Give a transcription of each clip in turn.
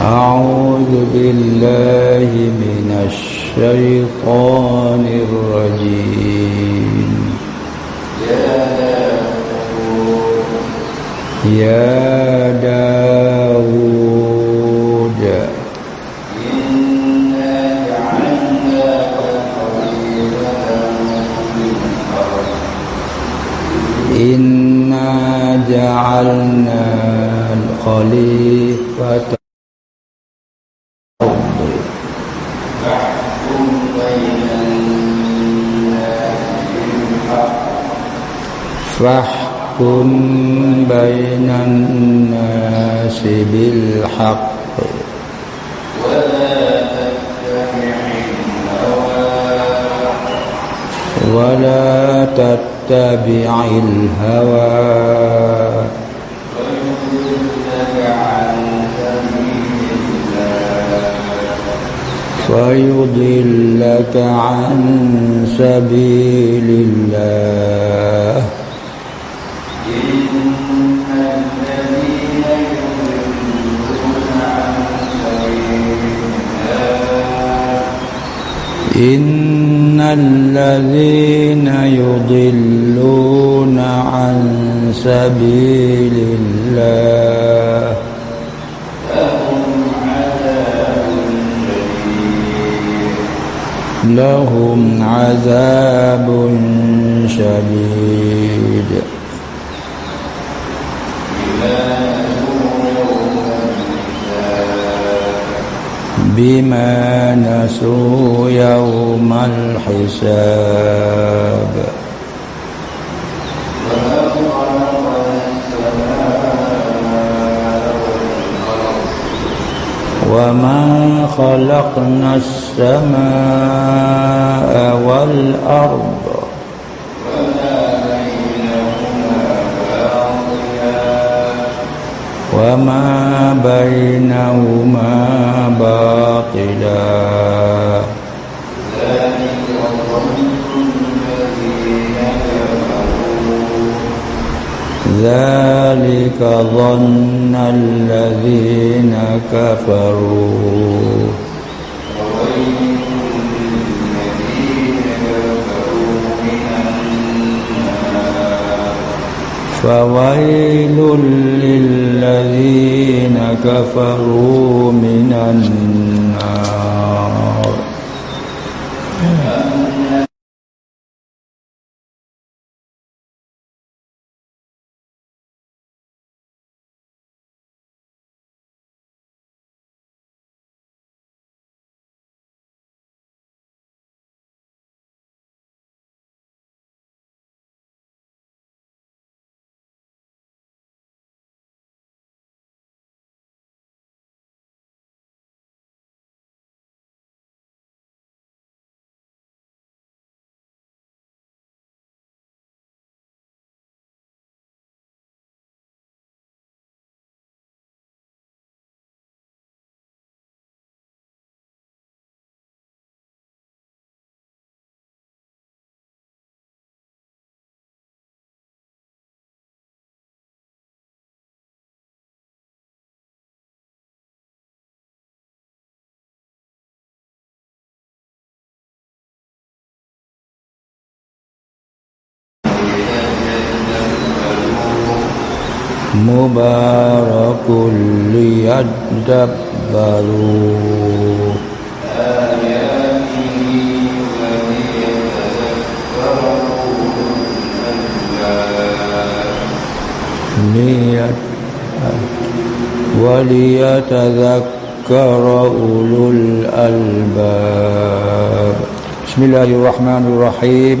أعوذ بالله من الشيطان الرجيم. يا داود. إنا جعلناك إنا جعلنا الخليفة فاحكم بين الناس بالحق. ولا تتبع الهوى. ولا تتبع الهوى فيضلك عن سبيل الله. إن الذين يضلون عن سبيل الله لهم عذاب شديد بما نسوا يوم الحساب. وما خلقنا السماء والأرض وما بينهما باطلا. ذلك ظن الذين كفروا. فويل للذين كفروا من النار. Uh... مبارك ليدبروا وليتذكر أولو الألباب. بسم الله الرحمن الرحيم.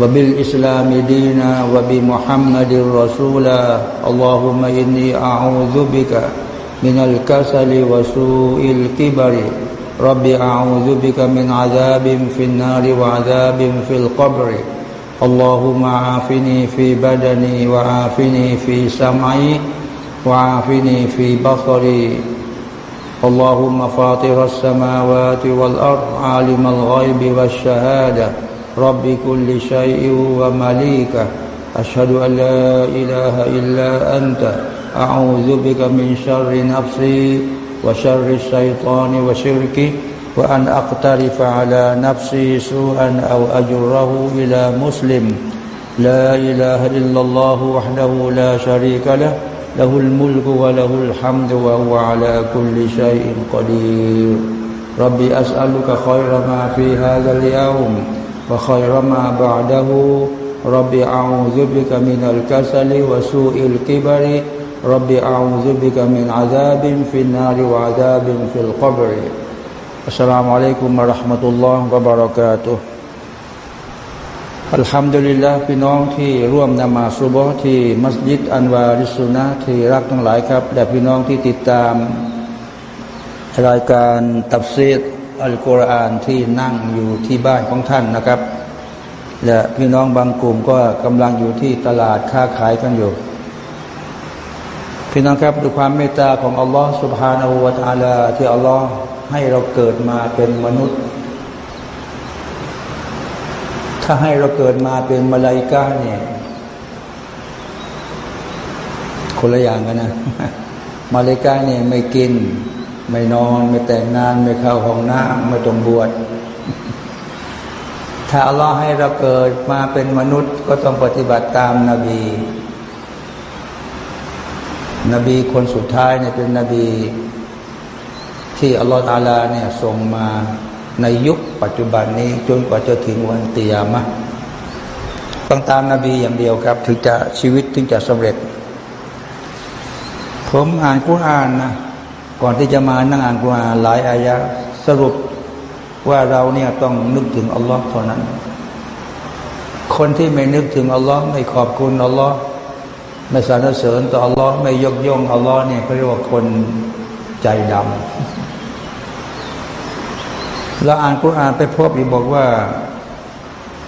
وبالإسلام دينا وبمحمد رسولا. اللهم إني أعوذ بك من الكسل وسوء الكبر. رب أعوذ بك من عذاب في النار وعذاب في القبر. اللهم عافني في بدني وعافني في سمعي وعافني في بصري. اللهم فاطر السماوات والأرض عالم الغيب والشهادة. رب كل شيء ومليكه. أشهد أن لا إله إلا أنت. أعوذ بك من شر نفسي وشر الشيطان وشركه وأن أقترف على نفسي سوءا أو أجره إلى مسلم. لا إله إلا الله وحده لا شريك له. له الملك وله الحمد وهو على كل شيء قدير. ربي أسألك خير ما في هذا اليوم. وخير ما بعده ربي أعوذ بك من الكسل وسوء الكبر رب أعوذ بك من عذاب في النار وعذاب في القبر السلام عليكم ورحمة الله وبركاته อัลฮัมดุลิลละพี่น้องที่ร่วมนมาสุบฮ์ที่มัสยิดอันวาริสุนะที่รักทั้งหลายครับและพี่น้องที่ติดตามรายการตับซีด อัลกุรอานที่นั่งอยู่ที่บ้านของท่านนะครับ และพี่น้องบางกลุ่มก็กำลังอยู่ที่ตลาดค้าขายกันอยู่ พี่น้องครับด้วยความเมตตาของอัลลอฮฺสุบฮานาหูวาตาลาที่อัลลอฮฺให้เราเกิดมาเป็นมนุษย์ ถ้าให้เราเกิดมาเป็นมาลายกาเนี่ยคนละอย่างกันนะมาลายกาเนี่ยไม่กิน ไม่นอน ไม่แต่งงาน ไม่เข้าห้องน้ำไม่ต้องบวชถ้าอัลลอฮ์ให้เราเกิดมาเป็นมนุษย์ก็ต้องปฏิบัติตามนาบี นบีคนสุดท้ายเนี่ยเป็นนบี ที่อัลลอฮฺอาลาเนี่ยส่งมาในยุคปัจจุบันนี้จนกว่าจะถึงวันเตียมะต้องตามนาบีอย่างเดียวครับ ถึงจะชีวิตถึงจะสำเร็จ ผมอ่านกุรอานนะ ก่อนที่จะมานั่งอ่านกุรอานหลายอายะสรุปว่าเราเนี่ยต้องนึกถึงอัลลอฮ์เท่านั้น คนที่ไม่นึกถึงอัลลอฮ์ไม่ขอบคุณอัลลอฮ์ไม่สรรเสริญต่ออัลลอฮ์ไม่ยกย่องอัลลอฮ์เนี่ยเขาเรียกว่าคนใจดำเราอ่านกุรอานไปพบอีกบอกว่า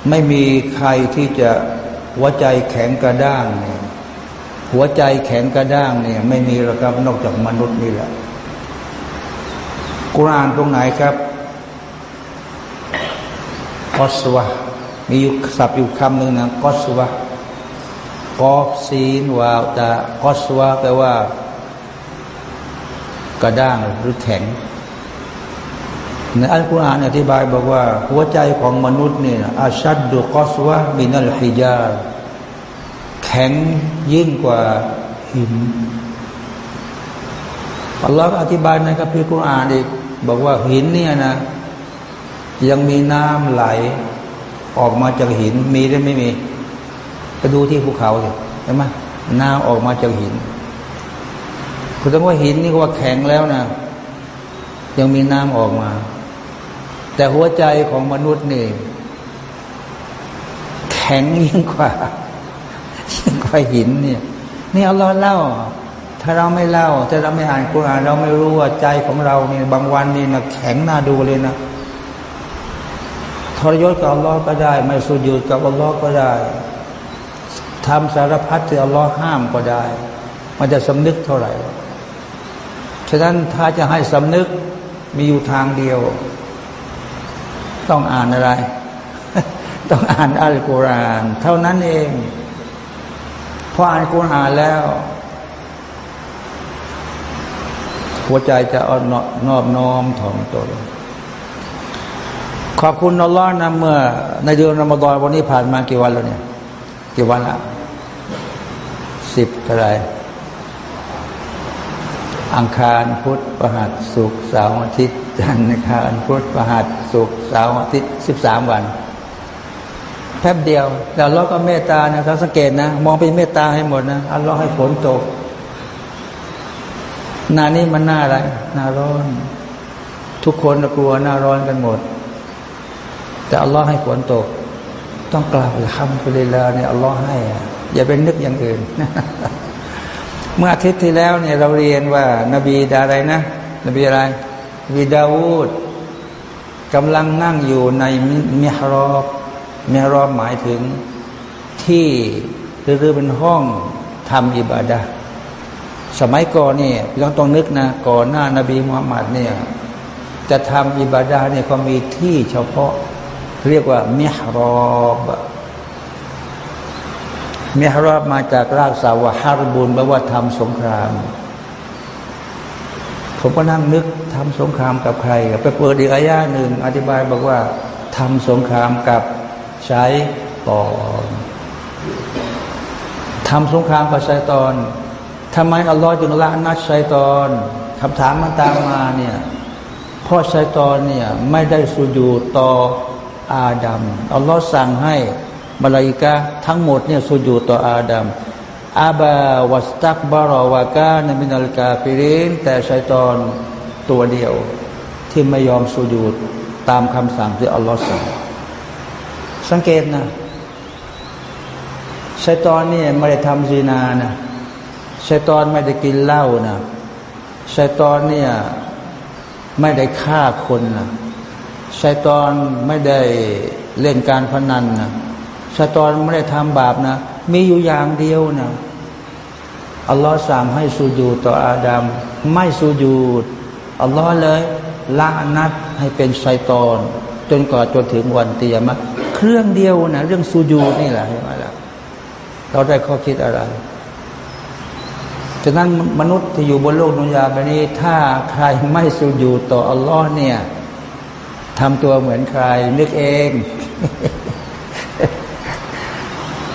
ไม่มีใครที่จะหัวใจแข็งกระด้างเนี่ยหัวใจแข็งกระด้างเนี่ยไม่มีหรอกครับนอกจากมนุษย์นี่แหละ กุรานตรงไหนครับกอสวะมีอยู่ศัพท์อยู่คำหนึ่งนะกอสวะกอฟซีนวาวตากอสวาแปลว่า กระด้างหรือแข็งในอัลกุรอานอธิบายบอกว่า หัวใจของมนุษย์เนี่ยอาชัดดุกอสวามินัลฮิจาแข็งยิ่งกว่าหินอัลลอฮฺอธิบายในคัมภีร์กุรอานอีก บอกว่าหินเนี่ยนะ ยังมีน้ำไหล ออกมาจากหินมีหรือไม่มีไปดูที่ภูเขาสิเห็นไหมน้ำออกมาจากหินคุณต้องว่าหินนี่ว่าแข็งแล้วนะยังมีน้ำออกมา แต่หัวใจของมนุษย์นี่ แข็งยิ่งกว่ายิ่งกว่าหินเนี่ยนี่เอาเราเล่า ถ้าเราไม่เล่าถ้าเราไม่อ่านกุรอานเราไม่รู้ว่าใจของเราเนี่ยบางวันนี่นะแข็งน่าดูเลยนะทรยศกับอัลลอฮ์ก็ได้ ไม่สุญูดกับอัลลอฮ์ก็ได้ทำสารพัดที่อัลลอฮ์ห้ามก็ได้ มันจะสำนึกเท่าไหร่ ฉะนั้นถ้าจะให้สำนึกมีอยู่ทางเดียว ต้องอ่านอะไร ต้องอ่านอัลกุรอาน เท่านั้นเองพออ่านกุรอานแล้ว หัวใจจะอ่อนนอบน้อมถ่อมตนขอบคุณอัลอฮ์นะเมื่อ ในเดือนรอมฎอนวันนี้ผ่านมากี่วันแล้วเนี่ย กี่วันละสิบเท่าไรอังคารพุธประหัสสุกเสาร์อาทิตย์จันทร์อังคารพุธประหัสสุกเสาร์อาทิตย์สิบสามวันแป๊บเดียวแต่เราก็เมตตานะถ้าสังเกตนะ มองไปเมตตาให้หมดนะอัลลอฮ์ให้ฝนตก หน้านี้มันหน้าอะไร หน้าร้อน ทุกคนกลัวหน้าร้อนกันหมด แต่อัลลอฮ์ให้ฝนตก ต้องกล่าวคำไปเลยละเนี่ยอัลลอฮ์ให้อย่าเป็นนึกอย่างอื่นเมื่ออาทิตย์ที่แล้วเนี่ยเราเรียนว่านบีดาอะไรนะ นบีอะไรวีดาวูดกำลังนั่งอยู่ในมิฮรอบมิฮรอบหมายถึงที่หรือเป็นห้องทำอิบาดะ สมัยก่อนเนี่ยเราต้องนึกนะก่อนหน้านาบีมุฮัมมัดเนี่ยจะทำอิบาดาเนี่ยเขามีที่เฉพาะ เรียกว่ามิฮรอบมิฮรอบมาจากรากสาวฮารบุญแปลว่าทำสงครามผมก็นั่งนึกทำสงครามกับใครไปเปิดอีกอายาหนึ่งอธิบายบอกว่าทำสงครามกับใช้ตอนทำสงครามกับใช้ตอน ทำไมอัลลอฮ์จึงละนัดชัยตอนคำถามมันตามมาเนี่ยเพราะชัยตอนเนี่ยไม่ได้สุญูต่ออาดัมอัลลอฮ์สั่งให้มาลาอิกะทั้งหมดเนี่ยสุญูต่ออาดัมอาบาวัสตักบารอวากาในมินัลกาฟิรินแต่ชัยตอนตัวเดียวที่ไม่ยอมสุญูตามคำสั่งที่อัลลอฮ์สั่ง สังเกตนะชัยตอนเนี่ยไม่ได้ทำซีนานะ ชัยตอนไม่ได้กินเหล้านะชัยตอนเนี่ยไม่ได้ฆ่าคนนะชัยตอนไม่ได้เล่นการพนันนะชัยตอนไม่ได้ทำบาปนะ มีอยู่อย่างเดียวนะอัลลอฮ์สั่งให้สูญูต่ออาดัมไม่สูญูดอัลลอฮ์เลยละนัดให้เป็นชัยตอน จนก่อจนถึงวันเตียมะเครื่องเดียวนะเรื่องสูญูนี่แหละใช่ไหมล่ะเราได้ข้อคิดอะไร ฉะนั้นมนุษย์ที่อยู่บนโลกนุยาแบบนี้ ถ้าใครไม่สูญูต่ออัลลอฮ์เนี่ยทำตัวเหมือนใคร นึกเอง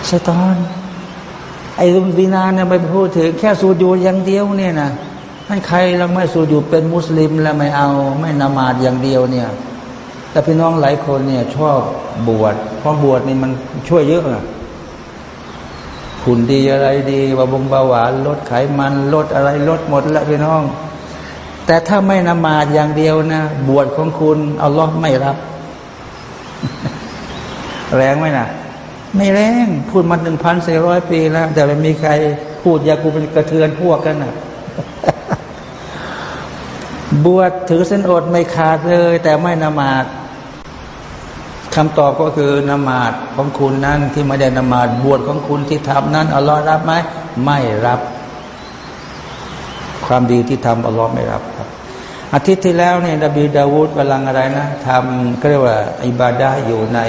ชตอน ไอ้ลุมดีนาเนี่ยไปพูดถึงแค่สูญูอย่างเดียวเนี่ยนะให้ใครเราไม่สูญูเป็นมุสลิมแล้วไม่เอา ไม่นามาดอย่างเดียวเนี่ย แต่พี่น้องหลายคนเนี่ย ชอบบวชเพราะบวชนี่มันช่วยเยอะอะ หุ่นดีอะไรดีบาบงบาหวานลดไขมันลดอะไรลดหมดแล้วพี่น้อง แต่ถ้าไม่นมาดอย่างเดียวนะ บวชของคุณเอาล้อไม่รับ แรงไหมนะไม่แรงพูดมาหนึ่งพันสี่ร้อยปีแล้ว แต่ไม่มีใครพูดยากูเป็นกระเทือนพวกกันนะบวชถือเส้นอดไม่ขาดเลย แต่ไม่นมาด คำตอบก็คือนมาดของคุณนั้นที่ไม่ได้นมาดบวชของคุณที่ทำนั้นอัลลอฮ์รับไหมไม่รับ ความดีที่ทำอัลลอฮ์ไม่รับครับ อาทิตย์ที่แล้วเนี่ยนบีดาวูดกำลังอะไรนะทำก็เรียกว่าอิบาดาอยู่ใน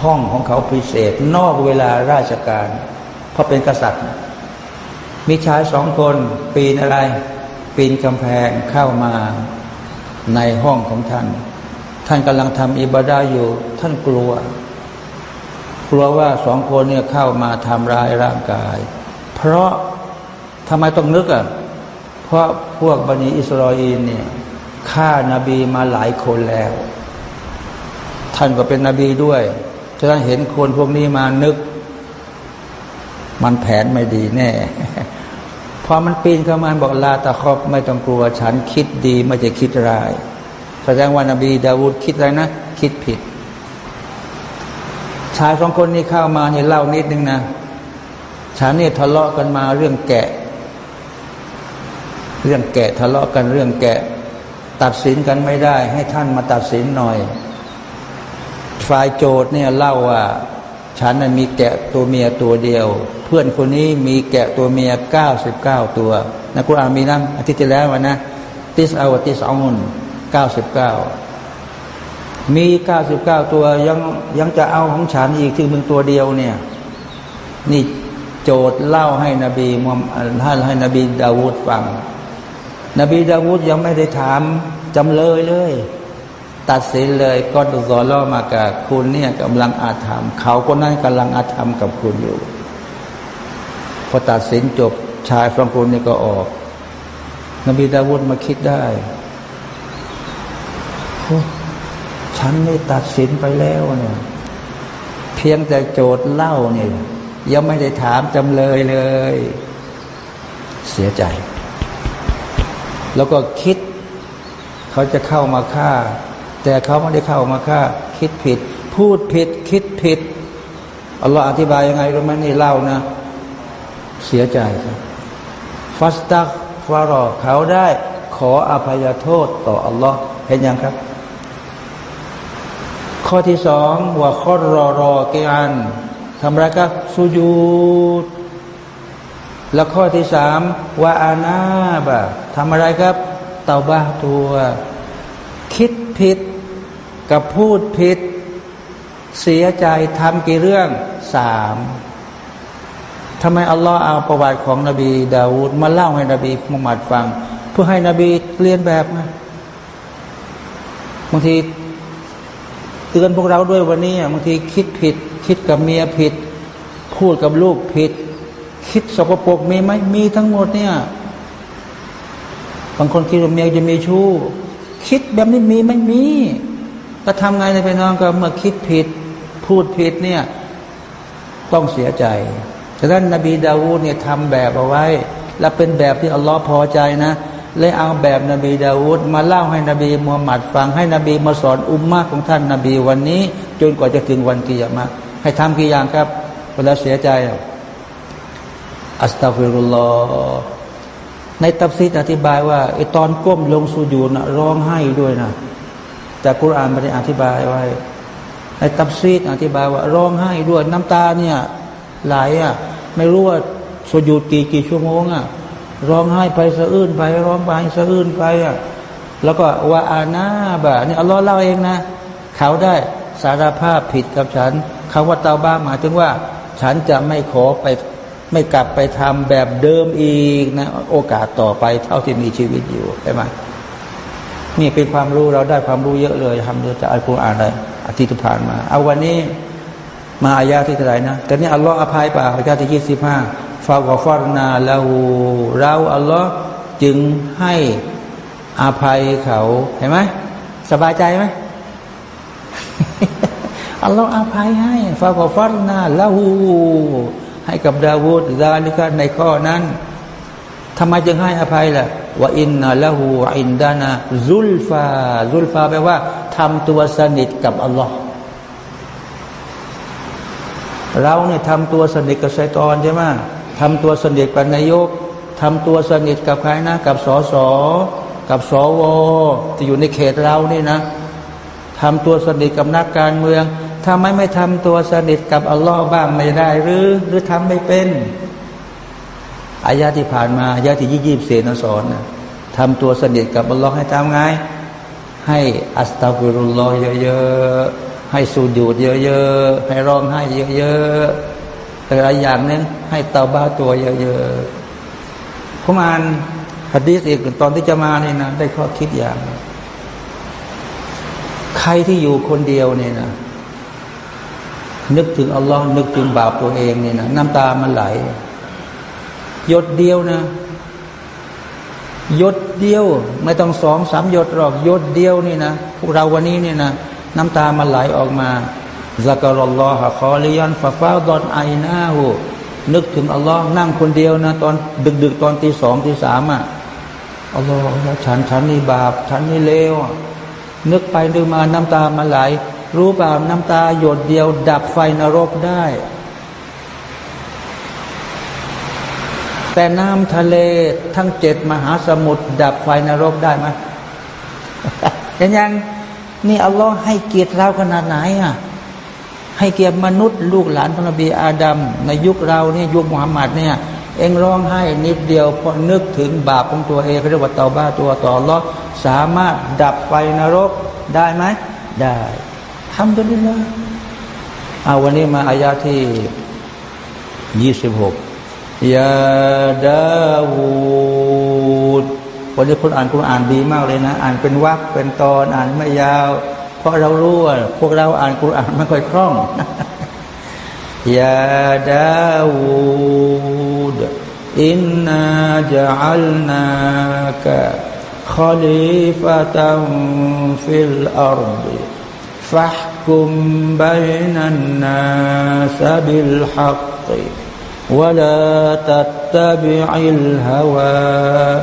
ห้องของเขาพิเศษ นอกเวลาราชการ เพราะเป็นกษัตริย์ มีชายสองคนปีนอะไร ปีนกำแพงเข้ามาในห้องของท่าน ท่านกำลังทำอิบาดาอยู่ ท่านกลัว กลัวว่าสองคนเนี่ยเข้ามาทำร้ายร่างกาย เพราะทำไมต้องนึกอะเพราะพวกบันิอิสราเอลเนี่ยฆ่านาบีมาหลายคนแล้ว ท่านก็เป็นนบีด้วยฉะนั้นเห็นคนพวกนี้มานึก มันแผนไม่ดีแน่พอมันปีนเข้ามาบอกลาตะครอบไม่ต้องกลัว ฉันคิดดีไม่จะคิดร้าย แสดงว่านบีดาวูดคิดอะไรนะ คิดผิด ชายสองคนนี้เข้ามาเนี่ยเล่านิดนึงนะฉันเนี่ยทะเลาะกันมาเรื่องแกะ เรื่องแกะทะเลาะกันเรื่องแกะ ตัดสินกันไม่ได้ ให้ท่านมาตัดสินหน่อย ฝ่ายโจทย์เนี่ยเล่าว่า ฉันนั้นมีแกะตัวเมียตัวเดียว เพื่อนคนนี้มีแกะตัวเมียเก้าสิบเก้าตัวนะกุรอานมีนะอาทิตย์ที่แล้วนะติสอาวติสอมุน เก้าสิบเก้ามีเก้าสิบเก้าตัวยังยังจะเอาของฉันอีกที่มึงตัวเดียวเนี่ย นี่โจทย์เล่าให้นบีมุฮัมมัดให้นบีดาวูดฟัง นบีดาวูดยังไม่ได้ถามจำเลยเลย ตัดสินเลยก็ดุซอล่อมากับคุณเนี่ยกำลังอาธรรม เขาก็นั่นกำลังอาธรรมกับคุณอยู่ พอตัดสินจบชายสองคนนี่ก็ออก นบีดาวุฒมาคิดได้ ฉันไม่ตัดสินไปแล้วเนี่ยเพียงแต่โจทย์เล่าเนี่ยยังไม่ได้ถามจำเลยเลย เสียใจ แล้วก็คิด เขาจะเข้ามาฆ่า แต่เขาไม่ได้เข้ามาฆ่า คิดผิด พูดผิด คิดผิดอัลลอฮ์อธิบายยังไงรู้ไหมนี่เล่านะ เสียใจครับฟัสตักฟารอเขาได้ขออภัยโทษต่ออัลลอฮ์เห็นยังครับ ข้อที่สองว่าข้อรอรอเกียนทำไรครับสุญูดแล้วข้อที่สามว่าอาณาบะทำอะไรครับ เตาบ้าตัว คิดผิด กับพูดผิด เสียใจทำกี่เรื่องสามทำไมอัลลอฮ์เอาประวัติของนบีดาวูดมาเล่าให้นบีมุฮัมมัดฟัง เพื่อให้นบีเรียนแบบนะบางที ตือนพวกเราด้วยวันนี้บางทีคิดผิด คิดกับเมียผิด พูดกับลูกผิด คิดสกปรกมีไหมมีทั้งหมดเนี่ยบางคนคิดว่าเมียจะมีชู้คิดแบบนี้มีไม่มีก็ทำไงในพี่น้องก็เมื่อคิดผิด พูดผิดเนี่ยต้องเสียใจฉะนั้นนบีดาวูดเนี่ยทำแบบเอาไว้ และเป็นแบบที่อัลลอฮ์พอใจนะ เลยเอาแบบนบีดาวูดมาเล่าให้นบีมูฮัมหมัดฟังให้นบีมาสอนอุมมะของท่านนบีวันนี้ จนกว่าจะถึงวันกิยามะให้ทำกี่อย่างครับ เวลาเสียใจأستغفر اللهในตัฟซีรอธิบายว่าไอตอนก้มลงสุญูนะร้องไห้ด้วยนะแต่กุรอานไม่ได้อธิบายไว้ในตัฟซีดอธิบายว่าร้องไห้ด้วยน้ำตาเนี่ยไหลอะไม่รู้ว่าสุญูกี่กี่ชั่วโมงอะ ร้องไห้ไปสะอื้นไป ร้องไปสะอื้นไปอะแล้วก็ว่าอาณาบะนี่อัลลอฮ์เล่าเองนะ เขาได้สารภาพผิดกับฉันคำว่าเตาบ้าหมายถึงว่า ฉันจะไม่ขอไปไม่กลับไปทำแบบเดิมอีกนะ โอกาสต่อไปเท่าที่มีชีวิตอยู่ใช่ไหมนี่เป็นความรู้เราได้ความรู้เยอะเลยทำโดยจากอัลกุรอานเลยอาทิตย์ผ่านมา เอาวันนี้มาอายาที่เท่าไหร่นะแต่นี่อัลลอฮ์อภัยป่าอายาที่ยี่สิบห้า ฟากฟารนาลาหูเราอัลลอฮ์จึงให้อภัยเขาเห็นไหมสบายใจไหมอัลลอฮ์อภัยให้ฟากฟารนาลาหูให้กับดาวูดดาลิกาในข้อนั้นทำไมจึงให้อภัยล่ะว่าอินนาละหูอินดานาซุลฟาซุลฟาแปลว่าทำตัวสนิทกับอัลลอฮ์เราเนี่ยทำตัวสนิทกับไซตอนใช่ไหม ทำตัวสนิทกับนายกทำตัวสนิทกับใครนะ กับสสกับสวที่อยู่ในเขตเรานี่นะทำตัวสนิทกับนักการเมืองถ้าไมไม่ทำตัวสนิทกับอัลลอฮ์บ้างไม่ได้ หรือหรือทำไม่เป็นอายาที่ผ่านมาอายาที่ยี่สิบเศษนสอนนะทำตัวสนิทกับอัลลอฮ์ให้ทำไงให้อัสตัฟิรุลลอฮ์เยอะๆให้สูญูดเยอะๆให้ร้องให้เยอะๆ แต่ละอย่างนึงให้เตาบ้าตัวเยอะๆผมอ่านฮะดีษอีกตอนที่จะมาเนี่ยนะได้ข้อคิดอย่าง ใครที่อยู่คนเดียวเนี่ยนะนึกถึงอัลลอฮ์นึกถึงบาปตัวเองเนี่ยนะน้ำตามันไหลหยดเดียวนะหยดเดียว ไม่ต้องสองสามหยดหรอกหยดเดียวนี่นะพวกเราวันนี้เนี่ยนะน้ำตามันไหลออกมา ซักรอลลอฮะคอลิยันฟาฟาดอนไอนาหูนึกถึงอัลลอฮ์นั่งคนเดียวนะตอนดึกดึกตอนตีสองตีสามอะอัลลอฮ์ฉันฉันนี่บาป ฉันนี่เลวนึกไปนึกมาน้ำตามันไหล รู้ป่าน้ำตาหยดเดียว ดับไฟนรกได้ แต่น้ำทะเลทั้งเจ็ดมหาสมุทรดับไฟนรกได้ไหมเห็นยัง นี่อัลลอฮ์ให้เกียรติเราขนาดไหนอะ ให้เกียรติมนุษย์ลูกหลานพระนบีอาดัมในยุคเราเนี่ยยุคมุฮัมมัดเนี่ยเองร้องให้นิดเดียวพอนึกถึงบาปของตัวเองเรียกว่าเตาบ้าตัวต่อรอสามารถดับไฟนรกได้ไหมได้ทำตัวนี้เลยเอาวันนี้มาอายาที่ยี่สิบหกยาดาวูดวันนี้คนอ่านคุณอ่านดีมากเลยนะ อ่านเป็นวักเป็นตอนอ่านไม่ยาว เพราะเรารู้ว่าพวกเราอ่านคุณอ่านไม่ค่อยคล่องยาดาวูด อินนาจัลนากะ خليفة في الأرض فاحكم بين الناس بالحق ولا تتبع الهوى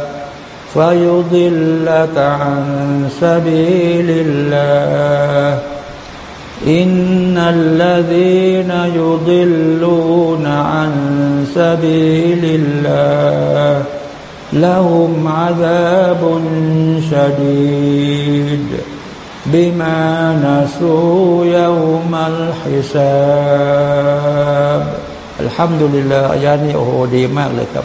فيضلك عن سبيل الله إن الذين يضلون عن سبيل الله لهم عذاب شديد بما نسوا يوم الحساب الحمد لله อายานี้โอ้โหดีมากเลยครับ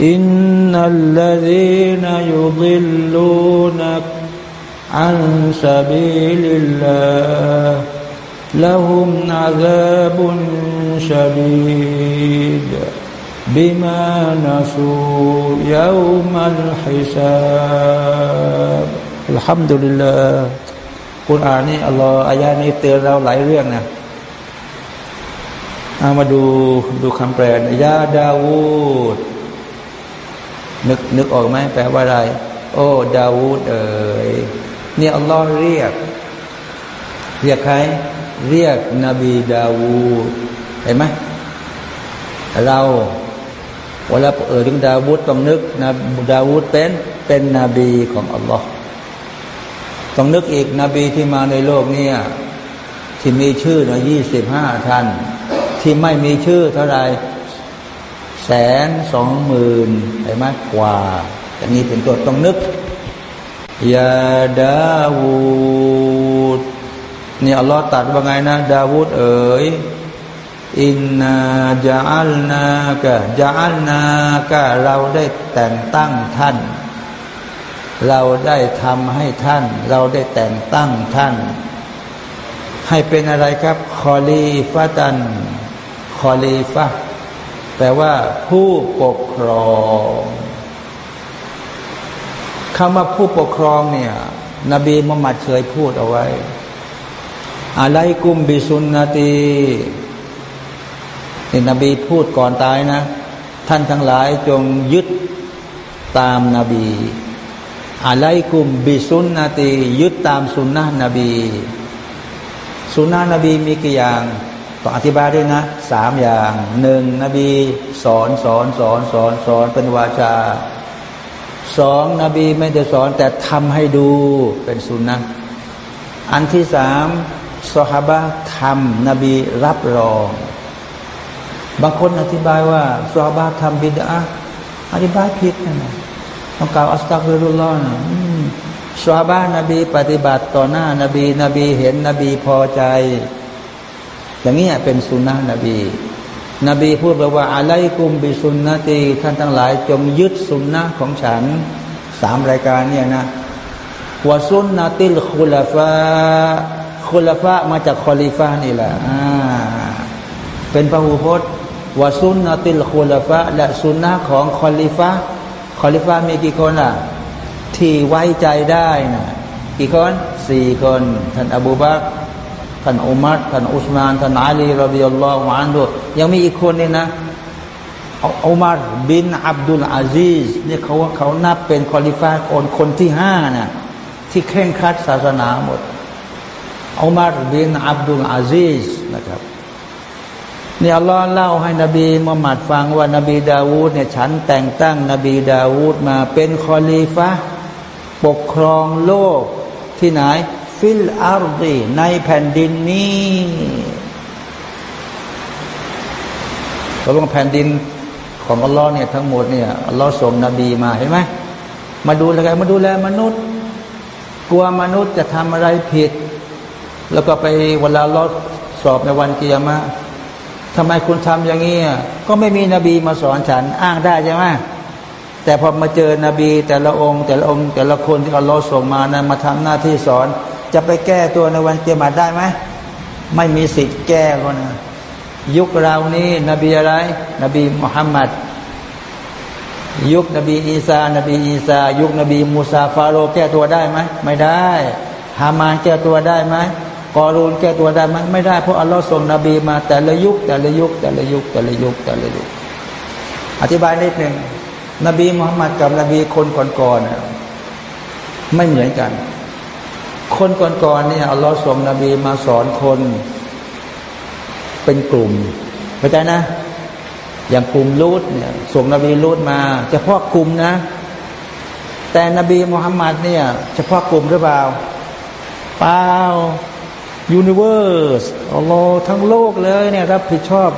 إن الذين يضلونك عن سبيل الله لهم عذاب شديد بما نسوا يوم الحساب อัลฮัมดุลิลลาห์คุณอ่านนี่อัลลอฮ์อายานี้เตือนเราหลายเรื่องนะเอามาดูดูคำแปลยาดาวูด นึกนึกออกไหมแปลว่าอะไร โอ้ดาวูดเอ๋ยเนี่ยอัลลอฮ์เรียก เรียกใคร เรียกนบีดาวูดเห็นไหมเราเวลาเอ่ยถึงดาวูดต้องนึกนะดาวูดเป็นเป็นนบีของอัลลอฮ์ต้องนึกอีกนบีที่มาในโลกนี้ที่มีชื่อนะยี่สิบห้าท่าน ที่ไม่มีชื่อเท่าไร แสนสองหมื่นไอ้มากกว่าอย่างนี้เป็นตัวต้องนึกยาดาวูดนี่อัลลอฮ์ตัดว่าไงนะ ดาวูดเอ๋ยอินนาจัลนากะจัลนากะเราได้แต่งตั้งท่าน เราได้ทำให้ท่าน เราได้แต่งตั้งท่าน ให้เป็นอะไรครับ คอลีฟาตัน คอลีฟะ แปลว่า ผู้ปกครองคำว่าผู้ปกครองเนี่ย นบีมุฮัมมัดเคยพูดเอาไว้ อะไรกุมบิสุนนตีนี่นบีพูดก่อนตายนะ ท่านทั้งหลายจงยึดตามนาบีอะไรกุมบิสุนนาตียึดตามสุนนะนบี สุนนะนบีมีกี่อย่าง ต้องอธิบายด้วยนะสามอย่างหนึ่งนบีสอนสอนสอนสอนสอนเป็นวาจาสองนบีไม่ได้สอนแต่ทำให้ดูเป็นสุนนะอันที่สามสฮาบะทำนบีรับรอง บางคนอธิบายว่าสฮาบะทำบิดาอธิบายผิดนะต้องกล่าวอัสตักฟิรุลลอฮ์นะชาวบ้านนบีปฏิบัติต่อหน้า นบี นบีเห็นนบีพอใจ อย่างนี้เป็นสุนนะนบี นบีพูดบอกว่าعليكم بسنتيท่านทั้งหลาย จงยึดสุนนะของฉันสามรายการเนี่ยนะوسنة الخلفاء คุลฟามาจากคอลิฟานี่แหละเป็นพระหูพจน์وسنة الخلفاءและสุนนะของคอลิฟาคอลิฟามีกี่คนล่ะ ที่ไว้ใจได้นะกี่คนสี่คน ท่านอบูบัก ท่านอุมัรท่านอุสมานท่านอาลีرضي الله عنهยังมีอีกคนนี่นะอุมัรบินอับดุลอาซีสเนี่ยเขาว่าเขานับเป็นคอลิฟาคนคนที่ห้านะที่เคร่งครัดศาสนาหมดอุมัรบินอับดุลอาซีสนะครับนี่อัลลอฮ์เล่าให้นบีมุฮัมมัดฟังว่านบีดาวูดเนี่ยฉันแต่งตั้งนบีดาวูดมาเป็นคอลีฟะปกครองโลกที่ไหน في الأرضในแผ่นดินนี้เราลงแผ่นดินของอัลลอฮ์เนี่ยทั้งหมดเนี่ยอัลลอฮ์ส่งนบีมาเห็นไหมมาดูอะไรมาดูแลมนุษย์ กลัวมนุษย์จะทำอะไรผิด แล้วก็ไปเวลาลอสอบในวันกิยามะทำไมคุณทำอย่างนี้ก็ไม่มีนบีมาสอนฉันอ้างได้ใช่ไหมแต่พอมาเจอนบีแต่ละองค์ แต่ละองค์แต่ละคนที่อัลลอฮ์ส่งมานะมาทำหน้าที่สอน จะไปแก้ตัวในวันเกียรติได้ไหมไม่มีสิทธิ์แก้ก็นะ ยุคเรานี้ นบีอะไร นบีมุฮัมมัดยุคนบีอีสานบีอีสายุคนบีมูซาฟาโรแก้ตัวได้ไหมไม่ได้ฮามานแก้ตัวได้ไหมกอรูนแก้ตัวได้ไหมไม่ได้เพราะอัลลอฮ์ส่งนบีมาแต่ละยุค แต่ละยุค แต่ละยุค แต่ละยุคแต่ละยุค อธิบายนิดหนึ่งนบีมุฮัมมัดกับนบีคนก่อนๆไม่เหมือนกัน คนก่อนๆเนี่ยอัลลอฮ์ส่งนบีมาสอนคนเป็นกลุ่มเข้าใจนะ อย่างกลุ่มลูดเนี่ยส่งนบีลูดมา เฉพาะกลุ่มนะ แต่นบีมุฮัมมัดเนี่ย เฉพาะกลุ่มหรือเปล่าเปล่า universe อัลลอฮ์ทั้งโลกเลยเนี่ยรับผิดชอบ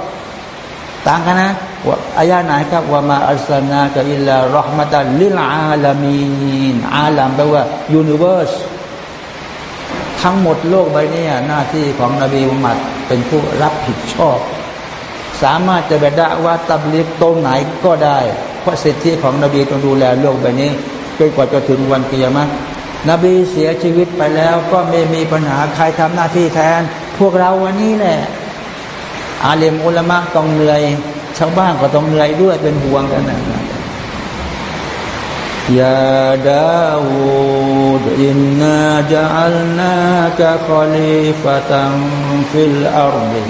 ต่างกันนะว่าอายาไหนครับوما أرسلناك إلا رحمة للعالمين عالم แปลว่า universe ทั้งหมดโลกใบนี้หน้าที่ของนบีมุฮัมมัดเป็นผู้รับผิดชอบ สามารถจะไปด่าว่าตับลิกตรงไหนก็ได้ เพราะสิทธิของนบีต้องดูแลโลกใบนี้จนกว่าจะถึงวันกิยามะนบีเสียชีวิตไปแล้วก็ไม่มีปัญหาใครทำหน้าที่แทน พวกเราวันนี้แหละ อาเลมอุลามะต้องเหนื่อย ชาวบ้านก็ต้องเหนื่อยด้วยเป็นห่วงกันนะ ยาดาวูดอินนาจัลนากะคอลีฟะตังفي الأرض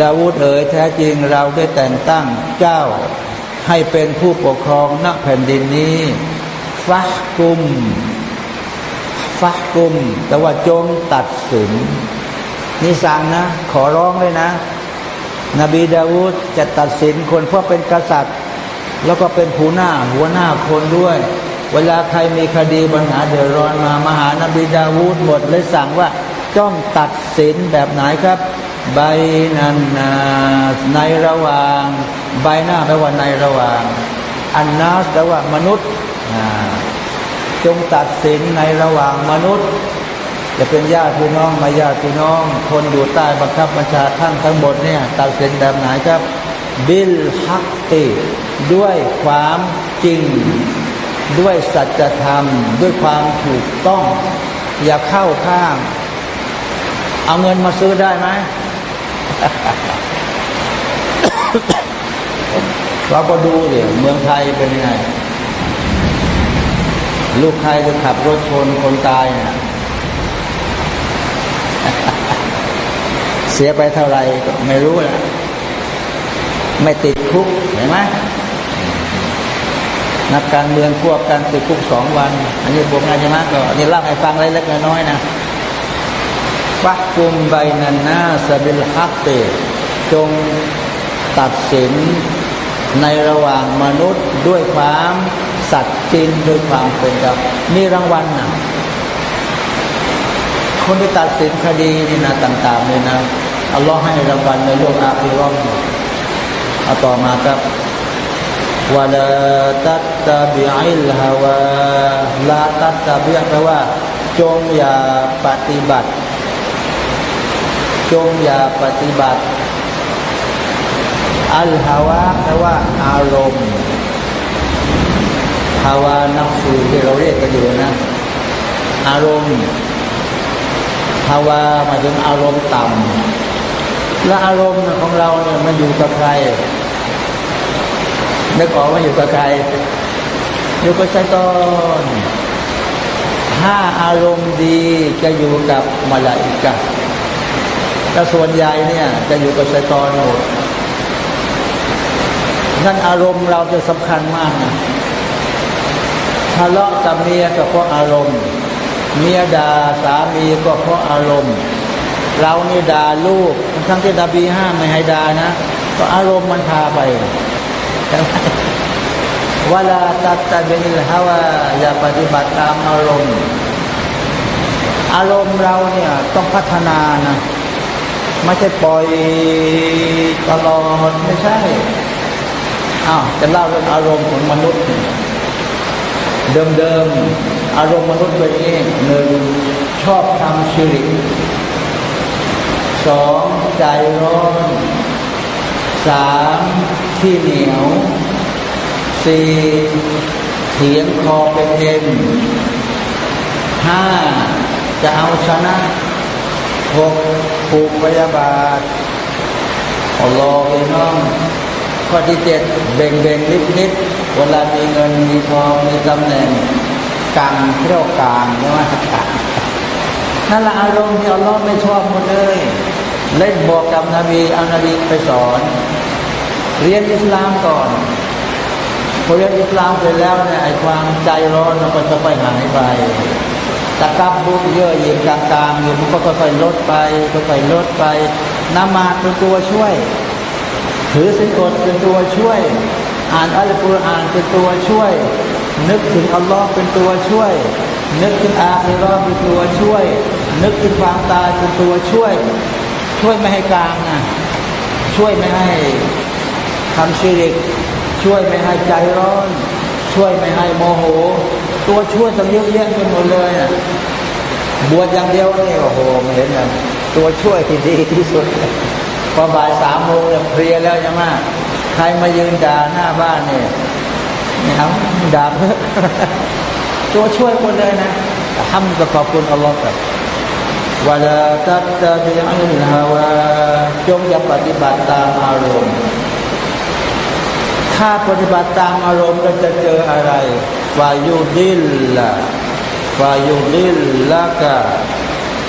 ดาวูดเอ๋ยแท้จริงเราได้แต่งตั้งเจ้า ให้เป็นผู้ปกครองหน้าแผ่นดินนี้ فاحكم فاحكم แปลว่าจงตัดสินนี่สั่งนะ ขอร้องเลยนะ นบีดาวูดจะตัดสินคนเพราะเป็นกษัตริย์ แล้วก็เป็นผู้หน้าหัวหน้าคนด้วย เวลาใครมีคดีปัญหาเดือดร้อนมามาหานบีดาวูดหมดเลยสั่งว่าจ้องตัดสินแบบไหนครับ ใบนันนาในระหว่าง ใบหน้าแปลว่าในระหว่าง อันนาสแปลว่ามนุษย์จงตัดสินในระหว่างมนุษย์ จะเป็นญาติพี่น้องมาญาติพี่น้อง คนอยู่ใต้บังคับบัญชาท่านทั้งหมดเนี่ย ตัดสินแบบไหนครับ บิลฮักติด้วยความจริง ด้วยสัจธรรม ด้วยความถูกต้อง อย่าเข้าข้าง เอาเงินมาซื้อได้ไหมเราก็ดูเลยเมืองไทยเป็นยังไง ลูกใครจะขับรถชนคนตายเนี่ยเสียไปเท่าไหร่ไม่รู้แหละ ไม่ติดคุกเห็นไหมนักการเมืองพวกกันติดคุกสองวัน อันนี้ผมงานใช่ไหมก็อันนี้เล่าให้ฟังเล็กๆน้อยๆนะฟักกุมใบนันนาสบิลฮักเตจงตัดสินในระหว่างมนุษย์ด้วยความสัตย์จริงด้วยความเป็นธรรมมีรางวัลนะคนที่ตัดสินคดีนี่นะต่างๆเลยนะอัลลอฮ์ให้รางวัลในโลกอาคีรอม เอาต่อมาครับวลาตัตตาบิอิลฮาวาลาตัตตาบิแปลว่า จงอย่าปฏิบัติ จงอย่าปฏิบัติ อัลฮาวาแปลว่า อารมณ์ฮาวานักสูที่เราเรียกกันอยู่นะ อารมณ์ฮาวามาถึงอารมณ์ต่ำ และอารมณ์ของเราเนี่ยมันอยู่กับใครนึกออกว่าอยู่กับใครอยู่กับไซตอนถ้าอารมณ์ดีจะอยู่กับมาลาอิกะแต่ส่วนใหญ่เนี่ยจะอยู่กับไซตอนหมดนั่นอารมณ์เราจะสำคัญมากนะทะเลาะกับเมียก็เพราะอารมณ์ เมียด่าสามีก็เพราะอารมณ์ เรานี่ด่าลูกทั้งที่ดาบีห้ามไม่ให้ด่านะ ก็อารมณ์มันพาไปเวลาตัดตะเบนิลฮาวาอย่าปฏิบัติตามอารมณ์ อารมณ์เราเนี่ยต้องพัฒนานะไม่ใช่ปล่อยตลอดไม่ใช่อ้าวจะเล่าเรื่องอารมณ์ของมนุษย์ เดิมๆอารมณ์มนุษย์เป็นนี้หนึ่งชอบทำชิริ สองใจร้อนสามที่เหนียวสี่เถียงคอเป็นเอ็นห้าจะเอาชนะหกผูกพยาบาทอลอฮฺพี่น้องข้อที่เจ็ดเบ่งเบ่งนิดนิดเวลามีเงินมีทองมีตำแหน่งกังเที่ยวกลางใช่ไหมนั่นแหละอารมณ์ที่อัลลอฮฺไม่ชอบหมดเลย เล่นบอกกับนบีเอานบีไปสอน เรียนอิสลามก่อนพอเรียนอิสลามเสร็จแล้วเนี่ยไอ้ความใจร้อนมันก็จะไปหายไปตะกับบุญเยอะยิงกลางๆอยู่มันก็ค่อยๆลดไปค่อยๆลดไปนมาเป็นตัวช่วย ถือสินอดเป็นตัวช่วย อ่านอัลกุรอานเป็นตัวช่วย นึกถึงอัลลอฮ์เป็นตัวช่วย นึกถึงอาคิรอเป็นตัวช่วย นึกถึงความตายเป็นตัวช่วย ช่วยไม่ให้กลางนะช่วยไม่ให้ทำชีริก ช่วยไม่ให้ใจร้อน ช่วยไม่ให้โมโห ตัวช่วยต้องเยอะแยะไปหมดเลยอะบวชอย่างเดียวนี่โอ้โหไม่เห็นเลยตัวช่วยที่ดีที่สุดพอบ่ายสามโมงเนี่ยเพลียแล้วใช่ไหมใครมายืนด่าหน้าบ้านเนี่ยนี่ครับด่าเพื่อตัวช่วยคนเลยนะทำกับขอบคุณอัลลอฮ์ครับ วลาตัตตะบิอัลฮาวาจงอย่าปฏิบัติตามอารมณ์ ถ้าปฏิบัติตามอารมณ์ก็จะเจออะไรวายุดิลละวายุดิลละกะ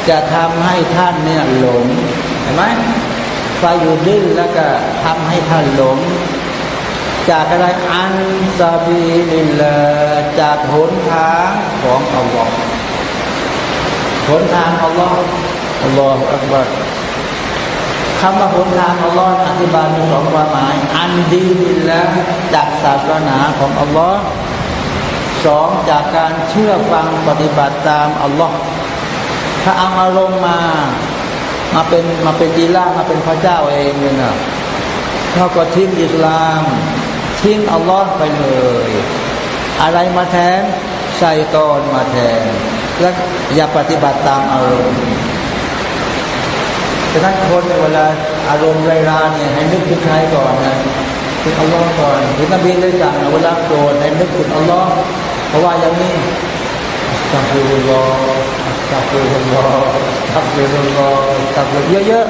จะทำให้ท่านเนี่ยหลงเห็นไหมฟายุดิลแล้วก็ทำให้ท่านหลง จากอะไรอันซาบีลิลจากหนทางของอัลลอฮ์ หนทางอัลลอฮ์อัลลอฮ์อักบัรคำว่าหนทางอัลลอฮ์อธิบายมีสองความหมาย อันดีแล้วจากศาสนาของอัลลอฮ์สองจากการเชื่อฟังปฏิบัติตามอัลลอฮ์ถ้าเอาอารมณ์มามาเป็นมาเป็นดีล่ามาเป็นพระเจ้าเองเนี่ยนะเขาก็ทิ้งอิสลาม ทิ้งอัลลอฮ์ไปเลย อะไรมาแทนใส่ตอนมาแทน แล้วอย่าปฏิบัติตามอารมณ์ฉะนั้นคนเวลาอารมณ์ไรราเนี่ยให้นึกถึงใครก่อนนะถึงอัลลอฮ์ก่อนถึงนบีเลยสั่งเวลาโกรธให้นึกถึงอัลลอฮ์เพราะว่าอย่างนี้أستغفر الله أستغفر الله أستغفر الله أستغفر เยอะ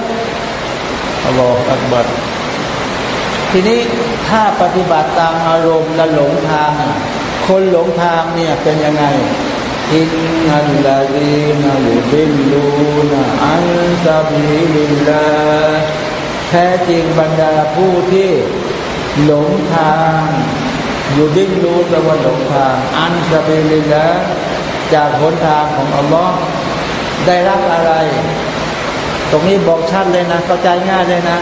ๆ الله أكبر ทีนี้ถ้าปฏิบัติตามอารมณ์และหลงทาง คนหลงทางเนี่ยเป็นยังไง إن الذين يضلون عن سبيل الله แท้จริงบรรดาผู้ที่หลงทางอยู่ดิ้นรู้แต่ว่าหลงทาง อันซาบิลิลาจากหนทางของอัลลอฮ์ได้รับอะไร ตรงนี้บอกชัดเลยนะ เข้าใจง่ายเลยนะ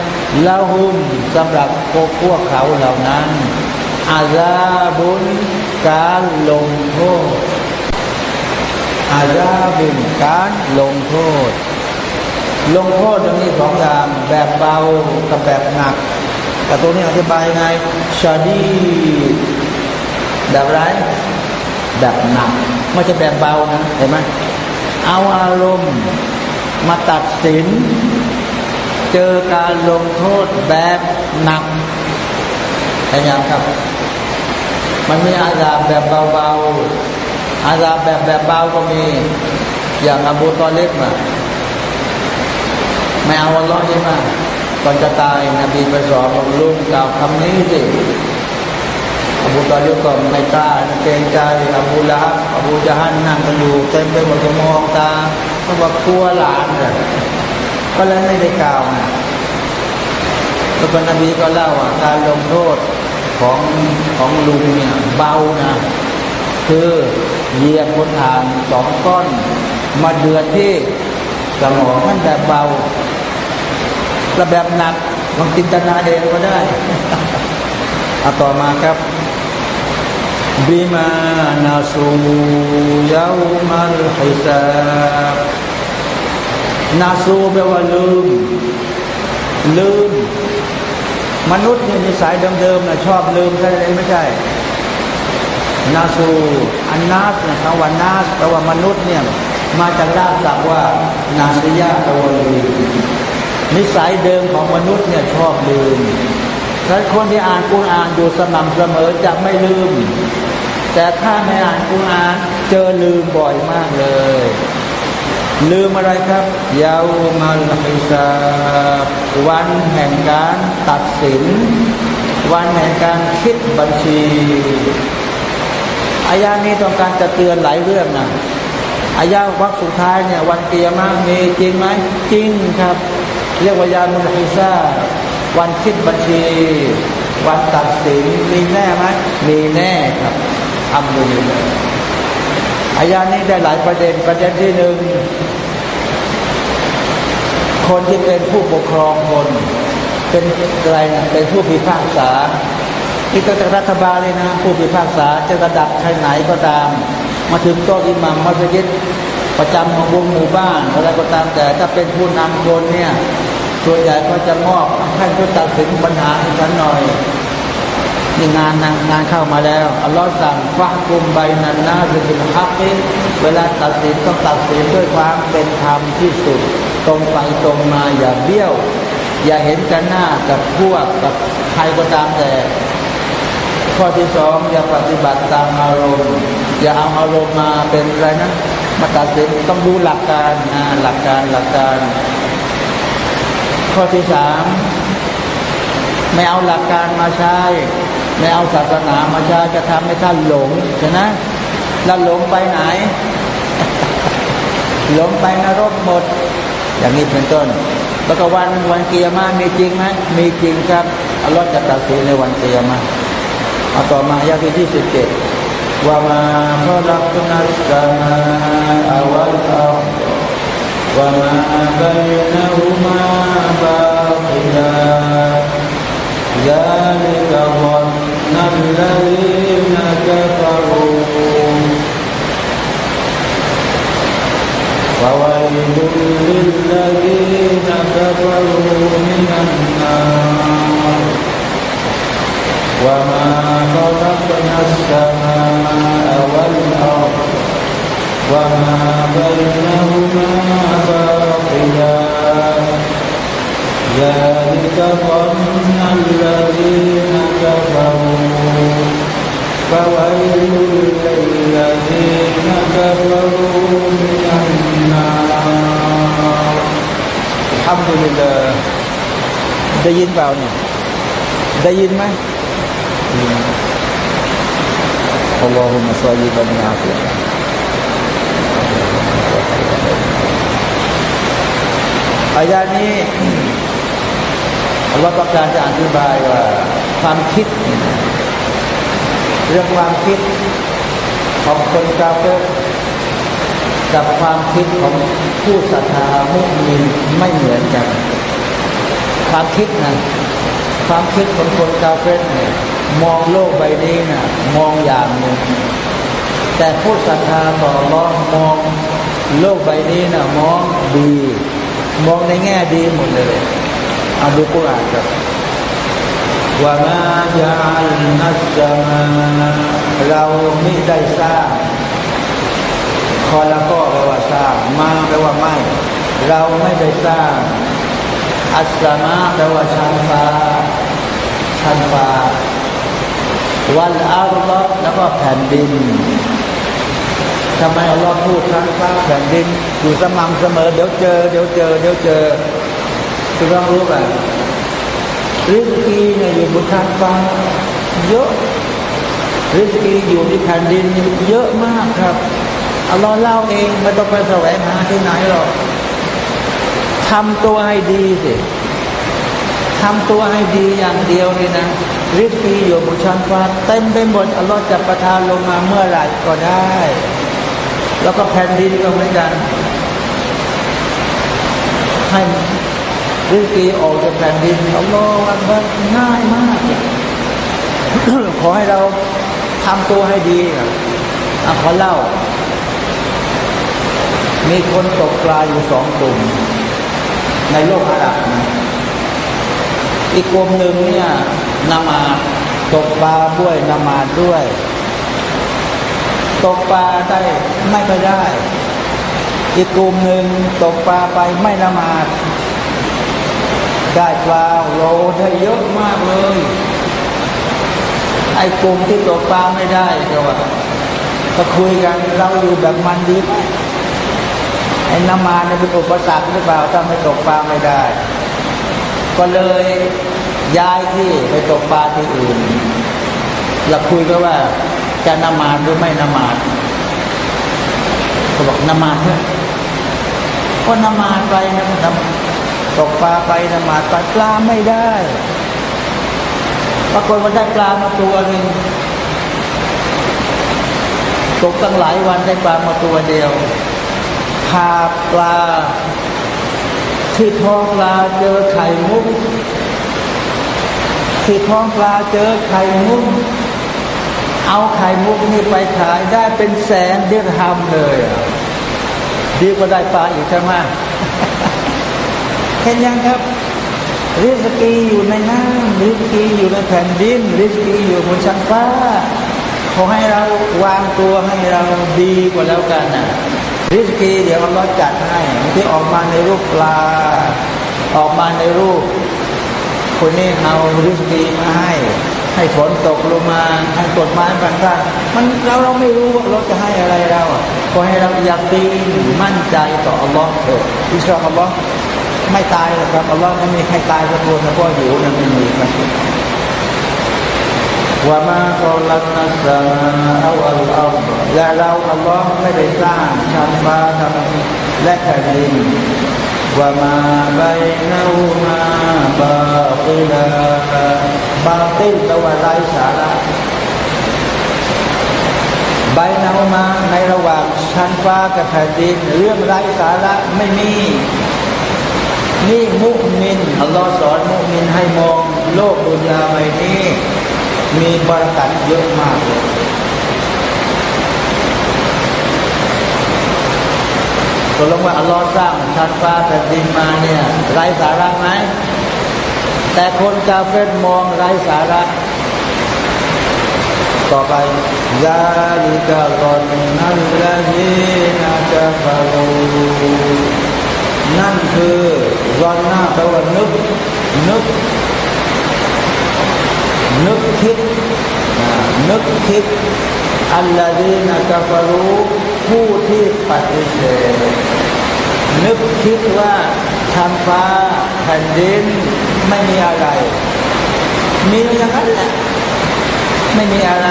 لهم สำหรับพวกพวกเขาเหล่านั้นอาซาบุญการลงโทษ อาซาบุญการลงโทษ ลงโทษตรงนี้สองอย่างแบบเบากับแบบหนัก แต่ตัวนี้อธิบายไงชาดีแบบไรแบบหนักไม่ใช่แบบเบานะเห็นไหมเอาอารมณ์มาตัดสิน เจอการลงโทษแบบหนักพยายามครับ มันมีอาญาแบบเบาๆ อาญาแบบแบบเบาก็มี อย่างอบูตอเลบมาไม่เอาวันร้อนใช่ไหมก่อนจะตายนบีไปสอนบอกลุงกล่าวคำนี้สิอบูตอลิบก็ไม่กล้าเกรงใจอบูละอบูจาฮันนั่งกันอยู่เต็มไปหมดก็มองตาเขาบอกกลัวหลานเลยก็เลยไม่ได้กล่าวนะแล้วก็นบีก็เล่าว่าการลงโทษของของลุงเนี่ยเบานะ คือเหยียบบนฐานสองก้อนมาเดือดที่สมองมันแบบเบาและแบบหนักลองจินตนาเองก็ได้เอาต่อมาครับบิมานาสูยาวมัลฮิซาบนาสูแปลว่าลืม ลืม มนุษย์นี่นิสัยเดิมๆนะชอบลืมใช่ไหมไม่ใช่ นาสูอันนาสนะคำว่านาสแปลว่ามนุษย์เนี่ยมาจากด้านศัพท์ว่านาสยาแปลว่าลืมนิสัยเดิมของมนุษย์เนี่ยชอบลืมถและคนที่อ่านกุรอานอยู่สม่ำเสมอจะไม่ลืม แต่ถ้าไม่อ่านกุรอานเจอลืมบ่อยมากเลย ลืมอะไรครับยาวมาลฮิซาวันแห่งการตัดสิน วันแห่งการคิดบัญชี อายานี้ต้องการจะเตือนหลายเรื่องนะอายาวักสุดท้ายเนี่ยวันเกียร์มามีจริงไหมจริงครับ เรียกว่ายามุลฮิซาวันคิดบัญชี วันตัดสินมีแน่ไหมมีแน่ครับทำดูเลยอายานี้ได้หลายประเด็นประเด็นที่หนึ่งคนที่เป็นผู้ปกครองคน เป็นอะไรนะเป็นผู้พิพากษา ที่ตั้งแต่รัฐบาลเลยนะผู้พิพากษาจะระดับใครไหนก็ตาม มาถึงโต๊ะอิหมัมมัสยิดประจำของวงหมู่บ้านอะไรก็ตามแต่ถ้าเป็นผู้นำคนเนี่ยส่วนใหญ่ก็จะมอบให้ช่วยตัดสินปัญหาให้ฉันหน่อยนี่งานงานเข้ามาแล้วอัลลอฮ์สั่งฟาคุมใบนันนาเป็นฮักนี่เวลาตัดสินต้องตัดสินด้วยความเป็นธรรมที่สุด ตรงไปตรงมาอย่าเบี้ยว อย่าเห็นกันหน้ากับพวกกับใครก็ตามแต่ ข้อที่สองอย่าปฏิบัติตามอารมณ์ อย่าเอาอารมณ์มาเป็นอะไรนะมาตัดสินต้องดูหลักการนะหลักการหลักการ ข้อที่สามไม่เอาหลักการมาใช้ ไม่เอาศาสนามาใช้จะทำให้ท่านหลงใช่ไหมแล้วหลงไปไหน หลงไปนรกหมด อย่างนี้เป็นต้นแล้วก็วันวันเกียร์มามีจริงไหมมีจริงครับอัลลอฮ์จะตัดสินในวันเกียร์มา เอาต่อมายาที่ที่สิบเจ็ดว่ามาพระรักนัสกาอวัลอัลว่ามาบยนะฮุมาบาติลา ذلك ظن الذين كفروا فويل للذين كفروا من النار وما خلقنا السماء والأرض وما بينهما باطلا ذلك ظن الذين كفروا فويل للذين كفروا من النار الحمد لله ได้ยินเปล่าเนี่ยได้ยินไหม اللهم صل وسلم อายานี้อัลลอฮฺประการจะอธิบายว่า ความคิด เรื่องความคิด ของคนกาเฟรกับความคิดของผู้ศรัทธามุมินไม่เหมือนกัน ความคิดนะ ความคิดของคนกาเฟรเนี่ยมองโลกใบนี้นะ่ะมองอย่างหนึ่งแต่ผู้ศรัทธาต่อรองมองโลกใบนี้นะ่ะมองดี มองในแง่ดีหมดเลยอาดูกุรอานครับว่ามาจาลนัสมาเราไม่ได้สร้างคอละก็แปลว่าสร้างมาแปลว่าไม่ เราไม่ได้สร้าง อัสมาแปลว่าชั้นฟ้า ชั้นฟ้าวันอารลอแล้วก็แผ่นดินทำไมอัลลอฮ์พูดชั้นฟ้าแผ่นดินอยู่สม่ำเสมอ เดี๋ยวเจอ เดี๋ยวเจอ เดี๋ยวเจอคุณต้องรู้แบบริสกีเนี่ยอยู่บนชั้นฟ้าเยอะริสกีอยู่ที่แผ่นดินเยอะมากครับอัลลอฮ์เล่าเองไม่ต้องไปแสวงหาที่ไหนหรอกทำตัวให้ดีสิ ทำตัวให้ดีอย่างเดียวนี่นะริสกีอยู่บนชั้นฟ้าเต็มไปหมดอัลลอฮ์จะประทานลงมาเมื่อไหร่ก็ได้ แล้วก็แผ่นดินก็เหมือนกันให้ริสกีออกจากแผ่นดินอัลลอฮ์อัลลอฮ์ง่ายมากขอให้เราทำตัวให้ดีอะขอเล่า มีคนตกปลาอยู่สองกลุ่มในโลกอาหรับนะ อีกกลุ่มหนึ่งเนี่ยนมาตกปลาด้วยนมาด้วย ตกปลาได้ไม่ไปได้ อีกกลุ่มหนึ่งตกปลาไปไม่นมาดได้ปลาโลได้เยอะมากเลยไอ้กลุ่มที่ตกปลาไม่ได้ก็ว่าก็คุยกันเราอยู่แบบมันดีไหมไอ้น้ำมันเป็นอุปสรรคหรือเปล่าถ้าไม่ตกปลาไม่ได้ ก็เลยย้ายที่ไปตกปลาที่อื่นเราคุยกันว่าจะนมาดหรือไม่นมาดเขาบอกนมาดเถอะก็นมาดไปนะตกปลาไปนมาดไปปลาไม่ได้ปรากฏว่าได้ปลามาตัวหนึ่งตกตั้งหลายวันได้ปลามาตัวเดียวพาปลา ที่ท้องปลาเจอไข่มุก ที่ท้องปลาเจอไข่มุก เอาไข่มุกนี่ไปขายได้เป็นแสนเดือนทำเลย ดีกว่าได้ปลาอีกใช่ไหมเห็นยังครับริสกีอยู่ในน้ำริสกีอยู่ในแผ่นดินริสกีอยู่บนชั้นฟ้าขอให้เราวางตัวให้เราดีกว่าแล้วกันนะ ริสกีเดี๋ยวเราจัดให้ที่ออกมาในรูปปลา ออกมาในรูป คนนี้เอาริสกีมาให้ ให้ฝนตกลงมาให้กฎหมายต่างๆมันเราเราไม่รู้ว่าเราจะให้อะไรเราขอให้เราอยากดีมั่นใจต่ออัลลอฮ์เถอะอิสลามอัลลอฮ์ไม่ตายหรอกครับอัลลอฮ์ไม่มีใครตายสักคนนะพราะอยู่นั่นไม่มีครับ ว่ามาขอลักนัสมาเอาอัลอัลและเราอัลลอฮ์ไม่ได้สร้างชั้นฟ้าทำและแผ่นดินว่ามาใบนามาบาติลาบาติลแปลว่าไร้สาระใบนามาในระหว่างชั้นฟ้ากับแผ่นดินเรื่องไร้สาระไม่มีนี่มุมินอัลลอฮ์สอนมุมินให้มองโลกดุนยาใบนี้ มีบรากัดเยอะมากเลยตกลงว่าอัลลอฮ์สร้างชั้นฟ้าแผ่นดินมาเนี่ยไร้สาระไหม แต่คนกาเฟตมองไร้สาระ ต่อไปยาลิกะกอนนัลลาฮีนาจะฟารูนั่นคือรอนหน้าแปลว่านึกนึก นึกคิดนึกคิดอัลลอฮีนะกาฟารูผู้ที่ปฏิเสธนึกคิดว่าชั้นฟ้าแผ่นดินไม่มีอะไร มีอย่างนั้นแหละไม่มีอะไร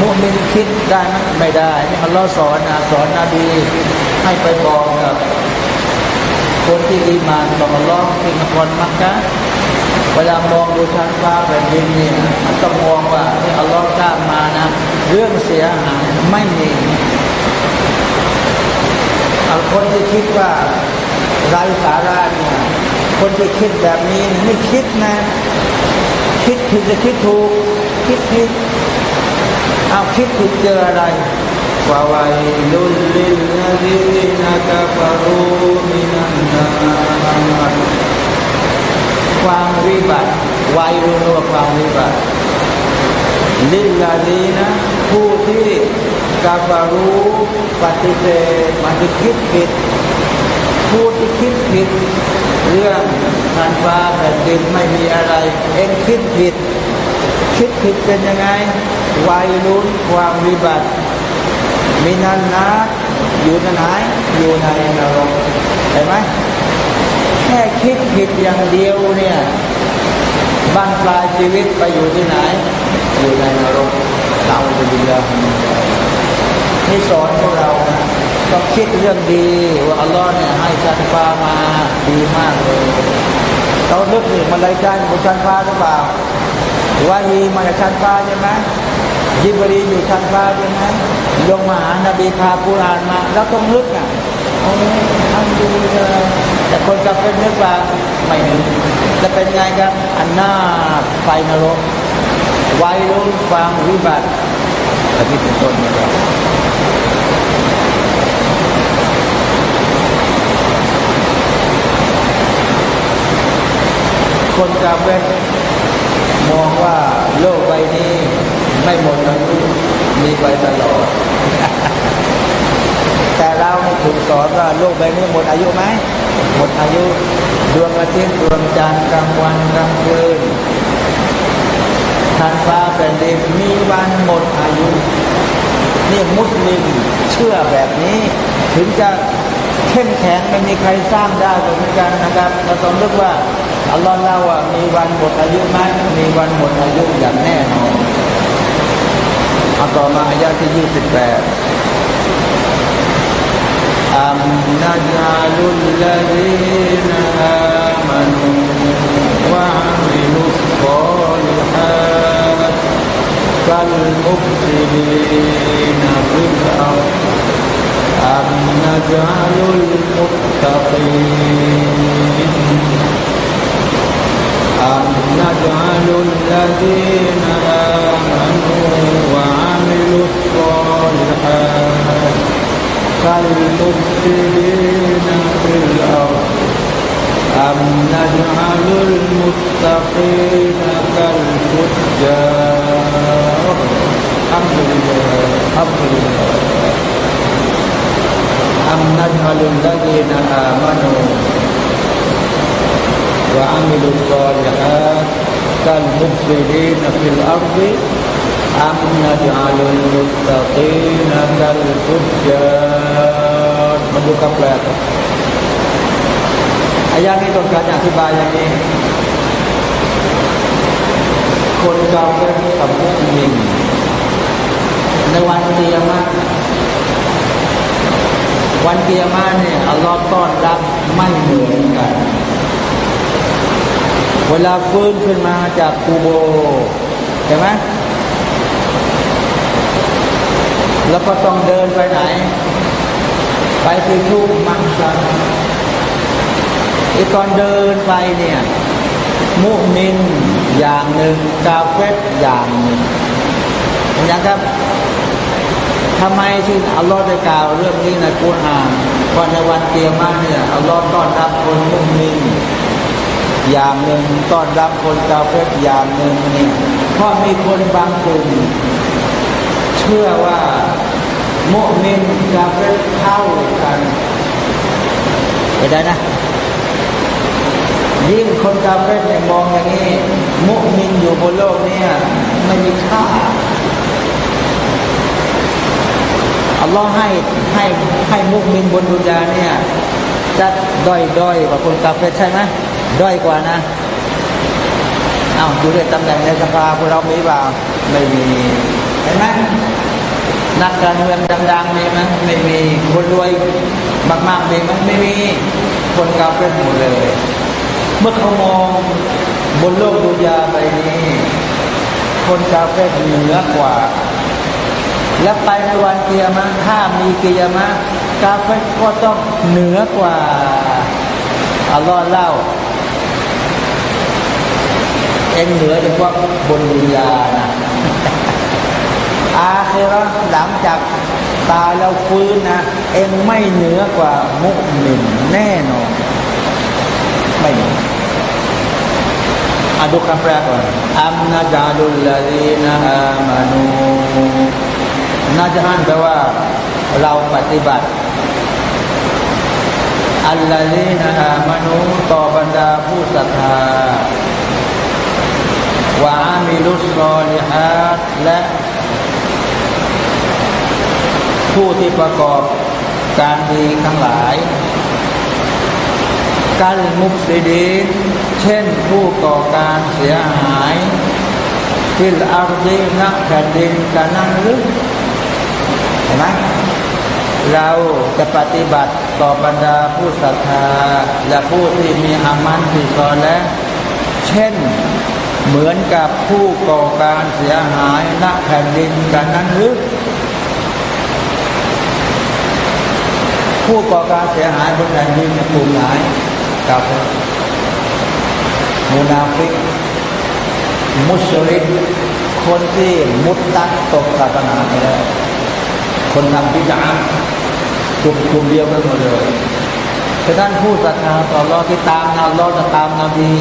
มุมินคิดได้ไหมไม่ได้นี่อัลลอฮ์สอนนะสอนนบีให้ไปบอกกับคนที่อีมานต่ออัลลอฮ์ที่นครมักกะ วลามองดูชั้นฟ้าแผ่นดินเนี่ยมันต้องมองว่าที่อัลลอฮ์สร้างมานะ เรื่องเสียหายไม่มีเอาคนที่คิดว่าไร้สาระเนี่ยคนที่คิดแบบนี้ไม่คิดนะ คิดผิดจะคิดถูก คิดผิดเอาคิดผิดเจออะไรวาวัยลุลลิลลาดีนักฟารูมินันนา ความวิบัติวายรุนว่าความวิบัติลิลลาดีนะ ผู้ที่กาฟารูปฏิเสธมันจะคิดผิดผู้ที่คิดผิด เรื่องทันฟ้าแผ่นดินไม่มีอะไร เองคิดผิด คิดผิดเป็นยังไงวายรุนความวิบัติมินันนาอยู่ในไหนอยู่ในนรกเห็นไหม แค่คิดผิดอย่างเดียวเนี่ยบ้านปลายชีวิตไปอยู่ที่ไหน อยู่ในนรกเราจะดีแล้วนี่สอนพวกเรานะต้องคิดเรื่องดี ว่าอัลลอฮ์เนี่ยให้ชั้นฟ้ามาดีมากเลยเรานึกถึงมาเลยจ้างบนชั้นฟ้าหรือเปล่าวาฮีมาจากชั้นฟ้าใช่ไหมยิบรีอยู่ชั้นฟ้าใช่ไหมลงมาหานบีพากุรานมา แล้วต้องนึกอะโอ้ทำดีเลย คนกับเป็นนึกว่าไม่นึกจะเป็นไงครับ อันหน้าไฟนรกไวรุ่นความวิบัติอันนี้เป็นต้นนะครับคนกาเฟตมองว่าโลกใบนี้ไม่หมดอายุมีไปตลอด เราถูกสอนว่าโลกใบนี้หมดอายุไหมหมดอายุดวงอาทิตย์ดวงจันทร์กลางวันกลางคืนทันฟ้าแผ่นดินมีวันหมดอายุ นี่มุสลิมเชื่อแบบนี้ ถึงจะเข้มแข็งไม่มีใครสร้างได้เหมือนกันนะครับเราต้องเลือกว่าอัลลอฮ์เล่าว่ามีวันหมดอายุไหมมีวันหมดอายุอย่างแน่นอนเอาต่อมาอายาที่ยี่สิบแปด أم نجعل الذين آمنوا وعملوا الصالحات كالمفسدين في الأرض. أم نجعل المتقين؟ أم نجعل الذين آمنوا وعملوا الصالحات كالمفسدين في الأرض أم نجعل المتقين كالفجار الحمد لله الحمد لله أم نجعل الذين آمنوا وعملوا الصالحات كالمفسدين في الأرض أم نجعل المتقين كالفجار มาดูคำแปลอายานี้ต้องการอธิบายอย่างนี้ คนเราเป็นกับมุสลิมในวันเกียรติวันเกียรติเนี่ยอัลลอฮ์ต้อนรับไม่เหมือนกัน เวลาฟื้นขึ้นมาจากกูโบเห็นไหม แล้วก็ต้องเดินไปไหน ไปที่ทุ่งมังสันอีตอนเดินไปเนี่ย มุมินอย่างหนึ่งกาเฟตอย่างหนึ่งอย่างครับทำไมที่อัลลอฮ์ได้กล่าวเรื่องนี้ในกุรอานว่าในวันเกียรมาเนี่ยอัลลอฮ์ต้อนรับคนมุมินอย่างหนึ่งต้อนรับคนกาเฟตอย่างหนึ่งนี่เพราะมีคนบางกลุ่มเชื่อว่า มุมินกาเฟตเท่ากันเห็นได้นะ ยิ่งคนกาเฟตเนี่ยมองอย่างนี้มุมินอยู่บนโลกเนี่ยไม่มีค่าอัลลอฮ์ให้ให้ให้มุมินบนดุนยาเนี่ยจะด้อยด้อยกว่าคนกาเฟตใช่ไหมด้อยกว่านะเอาดูด้วยตำแหน่งในสภาพวกเรามีเปล่าไม่มีเห็นไหม นักการเมืองดังๆมีไหมไม่มีคนรวยมากๆมีไหมไม่มีคนกาเฟตหมดเลย เมื่อเขามองบนโลกดุนยาใบนี้ คนกาเฟตเหนือกว่า และไปในวันเกียรมาถ้ามีเกียรมากาเฟก็ต้องเหนือกว่าอัลลอฮ์เล่าเอ็นเหนือเฉพาะบนดุนยา นะอาเคราหลังจากตายแล้วฟื้นนะ เองไม่เหนือกว่ามุสลิมแน่นอน ไม่เหนืออาดูคำแรกก่อนอัมนาจาดุลลาดีนาอามานูนาจานแปลว่า เราปฏิบัติอัลลาดีนาอามานูต่อบรรดาผู้ศรัทธาวามิลุสซอลิฮัดและผ ผู้ที่ประกอบการดีทั้งหลาย การมุสลิมเช่นผู้ก่อการเสียหายฟิลอาร์ดีนักแผ่นดินกันนั่งลึกเห็นไหมเราจะปฏิบัติต่อบรรดาผู้ศรัทธา และผู้ที่มีอามันที่ซอนและ เช่นเหมือนกับผู้ก่อการเสียหายณแผ่นดินกันนั้นหรือ ผู้ก่อการเสียหายบนแผ่นดินกลุ่มไหนกับมุนาฟิก มุสลิมคนที่มุดตัดตกศาสนาไปแล้วคนทำพิจารกลุ่มกลุ่มเดียวกันหมดเลยแต่ท่นผู้ศรัทธาต่อรอที่ตามนาลอจะตามนาบี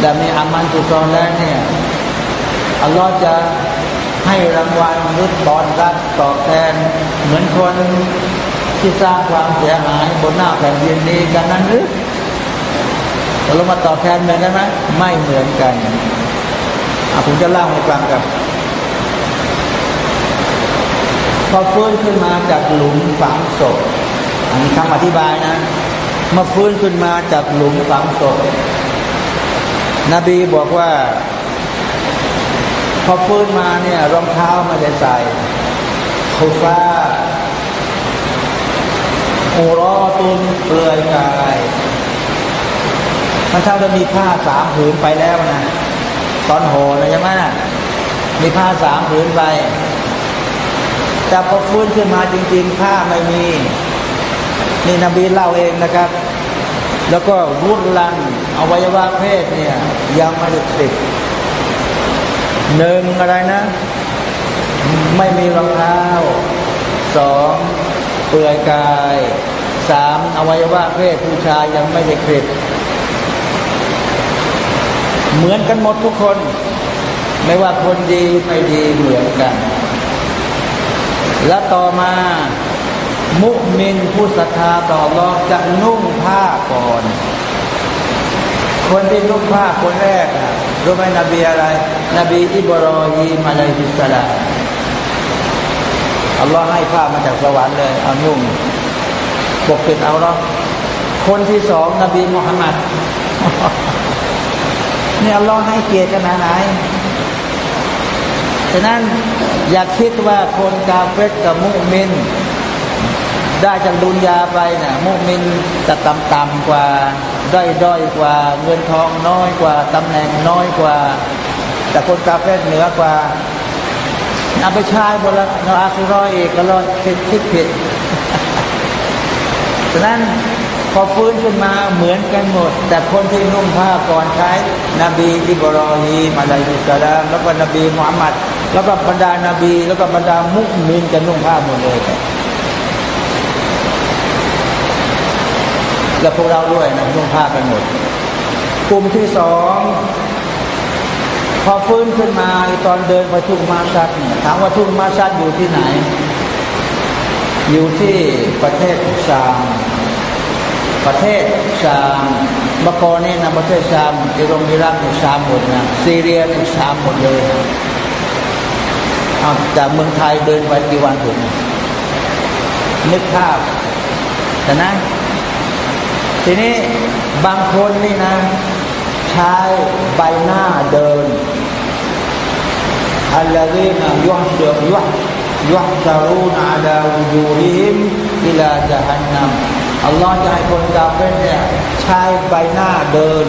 แต่มีอามันตุซอนแล้วเนี่ยอัลลอฮ์จะให้รางวัลหรือตอนรับตอบแทน เหมือนคน ที่สร้างความเสียหายบนหน้าแผ่นดินนี้กันนั้นหรือเรามาตอบแทนเหมือนกันไหมไม่เหมือนกันผมจะเล่าให้ฟังครับพอฟื้นขึ้นมาจากหลุมฝังศพอันนี้คำอธิบายนะมาฟื้นขึ้นมาจากหลุมฝังศพนบีบอกว่า พอฟื้นมาเนี่ยรองเท้าไม่ได้ใส่คุฟ้า อูรอตุนเปลือยกายมันเท่าจะมีผ้าสามผืนไปแล้วนะตอนโหนะใช่ไหมมีผ้าสามผืนไปแต่พอฟื้นขึ้นมาจริง ๆ ผ้าไม่มี นี่นบีเล่าเองนะครับ แล้วก็รุนลันอวัยวะเพศเนี่ยยังไม่ได้ติดหนึ่งอะไรนะ ไม่มีรองเท้าสอง ปลือยกายสามอวัยวะเพศผู้ชายยังไม่ได้คลิดเหมือนกันหมดทุกคน ไม่ว่าคนดีไม่ดีเหมือนกัน และต่อมามุมินผู้ศรัทธาต่อรองจะนุ่งผ้าก่อน คนที่นุ่งผ้าคนแรกนะรู้ไหมนบีอะไร นบีอิบรอฮีมาลัยฮิสลา อัลลอฮ์ให้ผ้ามาจากสวรรค์เลย เอานุ่งปกปิดเอาเนาะคนที่สองนบีมุฮัมมัดเนี่ยอัลลอฮ์ให้เกียรติขนาดไหนฉะนั้นอย่าคิดว่าคนกาเฟตกับมุมิน ได้จากดุนยาไปนะ่ะมุมินจะต่ำตำกว่าด้อยด้อยกว่าเงินทองน้อยกว่าตำแหน่งน้อยกว่า แต่คนกาเฟตเหนือกว่า เอาไปใช้บนละนอาคิรอยอีกก็รอดคิดคิดผิดฉะนั้นพอฟื้นขึ้นมาเหมือนกันหมด แต่คนที่นุ่งผ้าก่อนใช้นบีอิบรอฮีมาลัยฮิสลามแล้วก็นบีมุฮัมมัดแล้วก็บรรดานาบี แล้วก็บรรดามุกมินจะนุ่งผ้าหมดเลยและพวกเราด้วยนะนุ่งผ้ากันหมดกลุ่มที่สอง พอฟื้นขึ้นมาตอนเดินไปทุ่งมาซัดถามว่าทุ่งมาซัดอยู่ที่ไหน อยู่ที่ประเทศชามประเทศชามบกอนี่นะประเทศชามอิรมอิรักชามหมดนะซีเรียนี่ชามหมดเลยเอาจากเมืองไทยเดินไปกี่วันถึงนึกภาพแต่นะ ทีนี้บางคนนี่นะ ใช้ใบหน้าเดินอัลลอฮีนะยุฮยุยุฮยุฮจารูนอาลาวูยูฮิมอิลาจฮันนัมอัลลอฮ์จะให้คนกาเฟนเนี่ยใช้ใบหน้าเดิน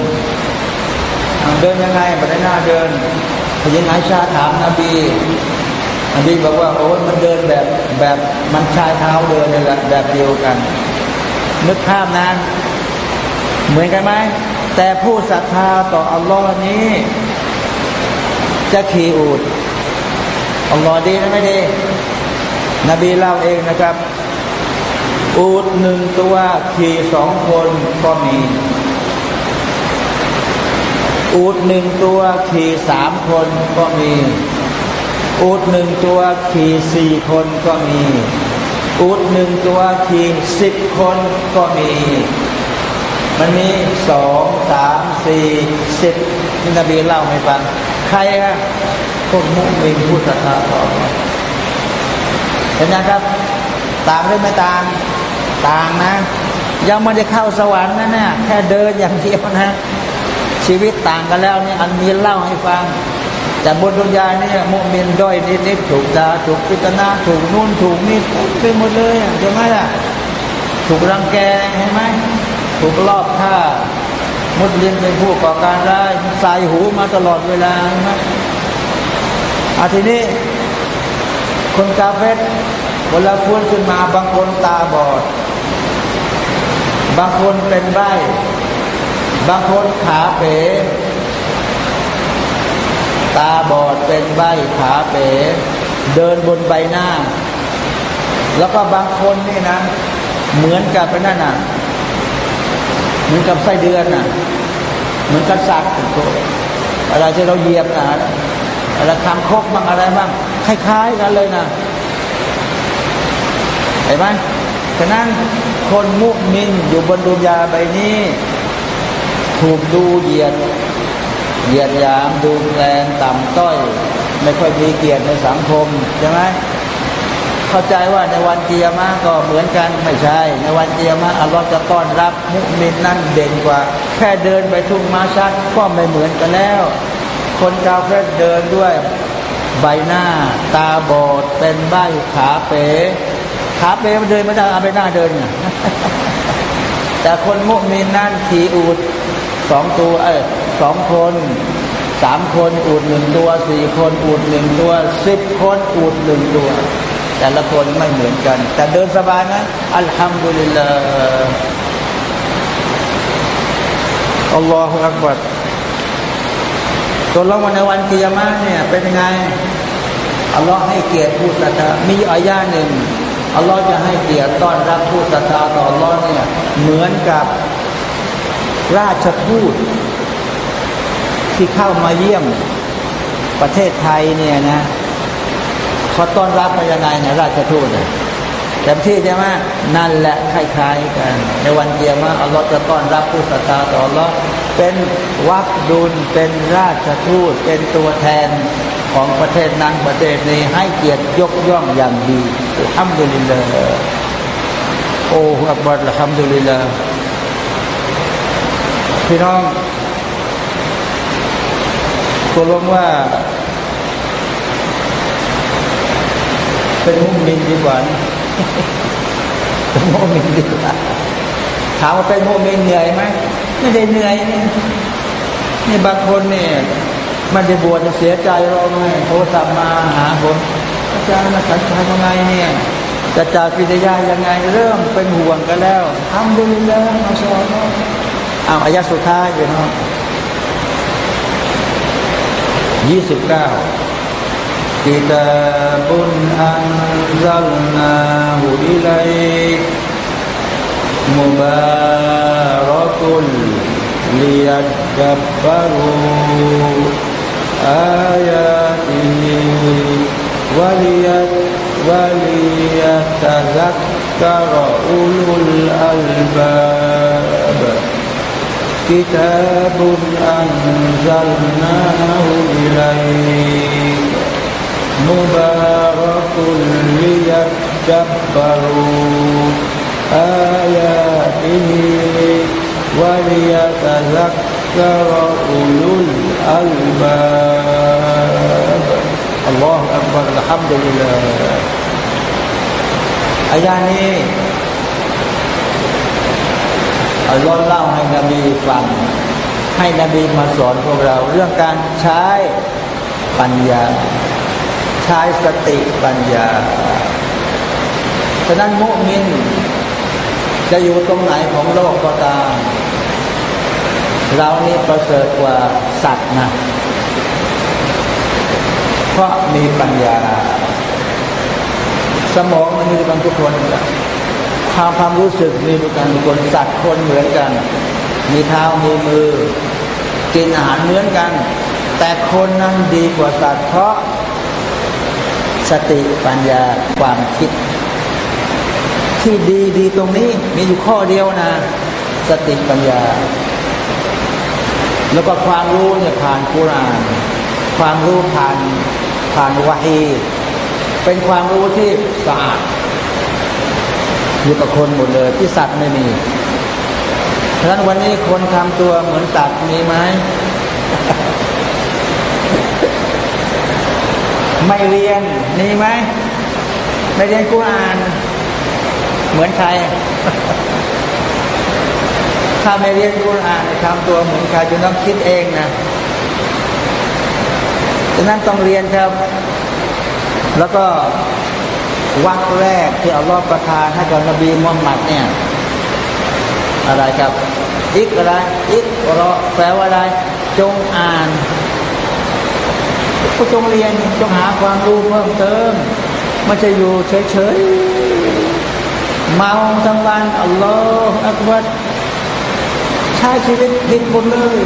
เดินยังไงใบหน้าเดินพยินไอชาถามนบีนบีบอกว่าโอ้มันเดินแบบแบบมันชายเท้าเดินนี่แหละแบบเดียวกันนึกภาพนะเหมือนกันไหม แต่ผู้ศรัทธาต่ออัลลอฮ์นี้ จะขี่อูดอัลลอฮ์ดีนะไม่ดี นบีเล่าเองนะครับ อูดหนึ่งตัวขี่สองคนก็มี อูดหนึ่งตัวขี่สามคนก็มี อูดหนึ่งตัวขี่สี่คนก็มี อูดหนึ่งตัวขี่สิบคนก็มี มันมีสองสามสี่สิบนี่นบีเล่าให้ฟัง ใครครับพวกมุสลิมพุทธศาสนาเห็นไหมครับ ต่างหรือไม่ต่าง ต่างนะ ยังไม่ได้เข้าสวรรค์นะเนี่ยแค่เดินอย่างเดียวนะ ชีวิตต่างกันแล้วนี่อันมีเล่าให้ฟังแต่บนดุนยานี่มุมินด้อยนิดๆถูกด่าถูกพิจารณาถูกนู่นถูกนี่ไปหมดเลยใช่ไหมล่ะ ถูกรังแกเห็นไหม ถูกลอบฆ่ามุสลิมเป็นผู้ก่อการร้ายใส่หูมาตลอดเวลาใช่ไหมอาทีนี้ คนกาเฟตเวลาพูดขึ้นมาบางคนตาบอด บางคนเป็นใบบางคนขาเป๋ตาบอดเป็นใบขาเป๋เดินบนใบหน้า แล้วก็บางคนนี่นะ เหมือนกับเป็นนั่นน่ะ เหมือนกับไส้เดือนน่ะเหมือนกับสัตว์อะไรที่เราเหยียบนะอะไรทำคกบ้างอะไรบ้างคล้ายๆกันเลยนะเห็นไหมฉะนั้นคนมุมินอยู่บนดุนยาใบนี้ ถูกดูเหยียด เหยียดยามดูแรงต่ำต้อย ไม่ค่อยมีเกียรติในสังคมใช่ไหม เข้าใจว่าในวันเกียร์มาก็เหมือนกันไม่ใช่ ในวันเกียร์มาอัลลอฮ์จะต้อนรับมุมินนั่นเด่นกว่า แค่เดินไปทุ่งมาชัดก็ไม่เหมือนกันแล้ว คนกาเฟรเดินด้วยใบหน้า ตาบอดเป็นใบขาเป๋ขาเป๋มันเดินไม่ได้เอาไปหน้าเดินแต่คนมุมินนั่นขี่อูดสองตัวเออสองคนสามคนอูดหนึ่งตัวสี่คนอูดหนึ่งตัวสิบคนอูดหนึ่งตัว แต่ละคนไม่เหมือนกัน แต่เดินสบายนะอัลฮัมดุลิลลาห์อัลลอฮฺอักบัรตัวเราวันในวันกิยามะเนี่ยเป็นยังไงอัลลอฮ์ให้เกียรติผู้ศรัทธามีอายาหนึ่งอัลลอฮ์จะให้เกียรติต้อนรับผู้ศรัทธาต่ออัลลอฮ์เนี่ยเหมือนกับราชทูตที่เข้ามาเยี่ยมประเทศไทยเนี่ยนะ เขาต้อนรับมายังไงเนี่ยราชทูตเต็มที่ใช่ไหมนั่นแหละคล้ายๆกัน ในวันเดียวว่าอัลลอฮ์จะต้อนรับผู้ศรัทธาต่ออัลลอฮ์เป็นวักดุลเป็นราชทูตเป็นตัวแทนของประเทศนั้นประเทศนี้ให้เกียรติยกย่องอย่างดีอัลฮัมดุลิลลาห์โอ้อักบัรอัลฮัมดุลิลลาห์พี่น้องตกลงว่า เป็นมุมินดีกว่าเป็นมุมินดีกว่าถามว่าเป็นมุมินเหนื่อยไหมไม่ได้เหนื่อยนี่นี่บางคนเนี่ยมันจะบวชจะเสียใจเราไหมโทรศัพท์มาหาผมอาจารย์นะสัญชายังไงเนี่ยจะจากพิทยายังไงเริ่มเป็นห่วงกันแล้วทำดูแล้วมาสอนอ้าวอายะสุดท้ายอยู่เนาะยี่สิบเก้า كتاب أنزلناه إليك مبارك ليدبروا آياته وليت وليتذكر أولو الألباب كتاب أنزلناه إليك مبارك ليتدبروا آياته وليتذكر أولو الألباب الله أكبر الحمد لله อายานี้อัลลอฮ์เล่าให้นบีฟัง ให้นบีมาสอนพวกเรา เรื่องการใช้ปัญญา ใช้สติปัญญา ฉะนั้นมุมิน จะอยู่ตรงไหนของโลกก็ตาม เรานี่ประเสริฐกว่าสัตว์นะ เพราะมีปัญญา สมองมันมีกันทุกคนความความรู้สึกมีเหมือนกันทุกคนสัตว์คนเหมือนกัน มีเท้ามีมือ กินอาหารเหมือนกัน แต่คนนั้นดีกว่าสัตว์เพราะ สติปัญญาความคิด ที่ดีดีตรงนี้มีอยู่ข้อเดียวนะ สติปัญญา แล้วก็ความรู้เนี่ยผ่านกุราน ความรู้ผ่านผ่านวะฮีเป็นความรู้ที่สะอาดอยู่กับคนหมดเลยที่สัตว์ไม่มีฉะนั้นวันนี้คนทำตัวเหมือนสัตว์มีไหม ไม่เรียนมีไหมไม่เรียนกุรอาน เหมือนใคร ถ้าไม่เรียนกุรอานทำตัวเหมือนใครจะต้องคิดเองนะฉะนั้นต้องเรียนครับ แล้วก็วักแรกที่เอัลอฮฺประทานให้กับนบีมุฮัมมัดเนี่ย อะไรครับ อิกอะไร อิกรอแปลว่าอะไร จงอ่าน ก็จงเรียนจงหาความรู้เพิ่มเติมม่ใช่อยู่เฉยๆเมาทั้งวันอัลลอฮฺอักบัดใช้ชีวิตผิดหมดเลย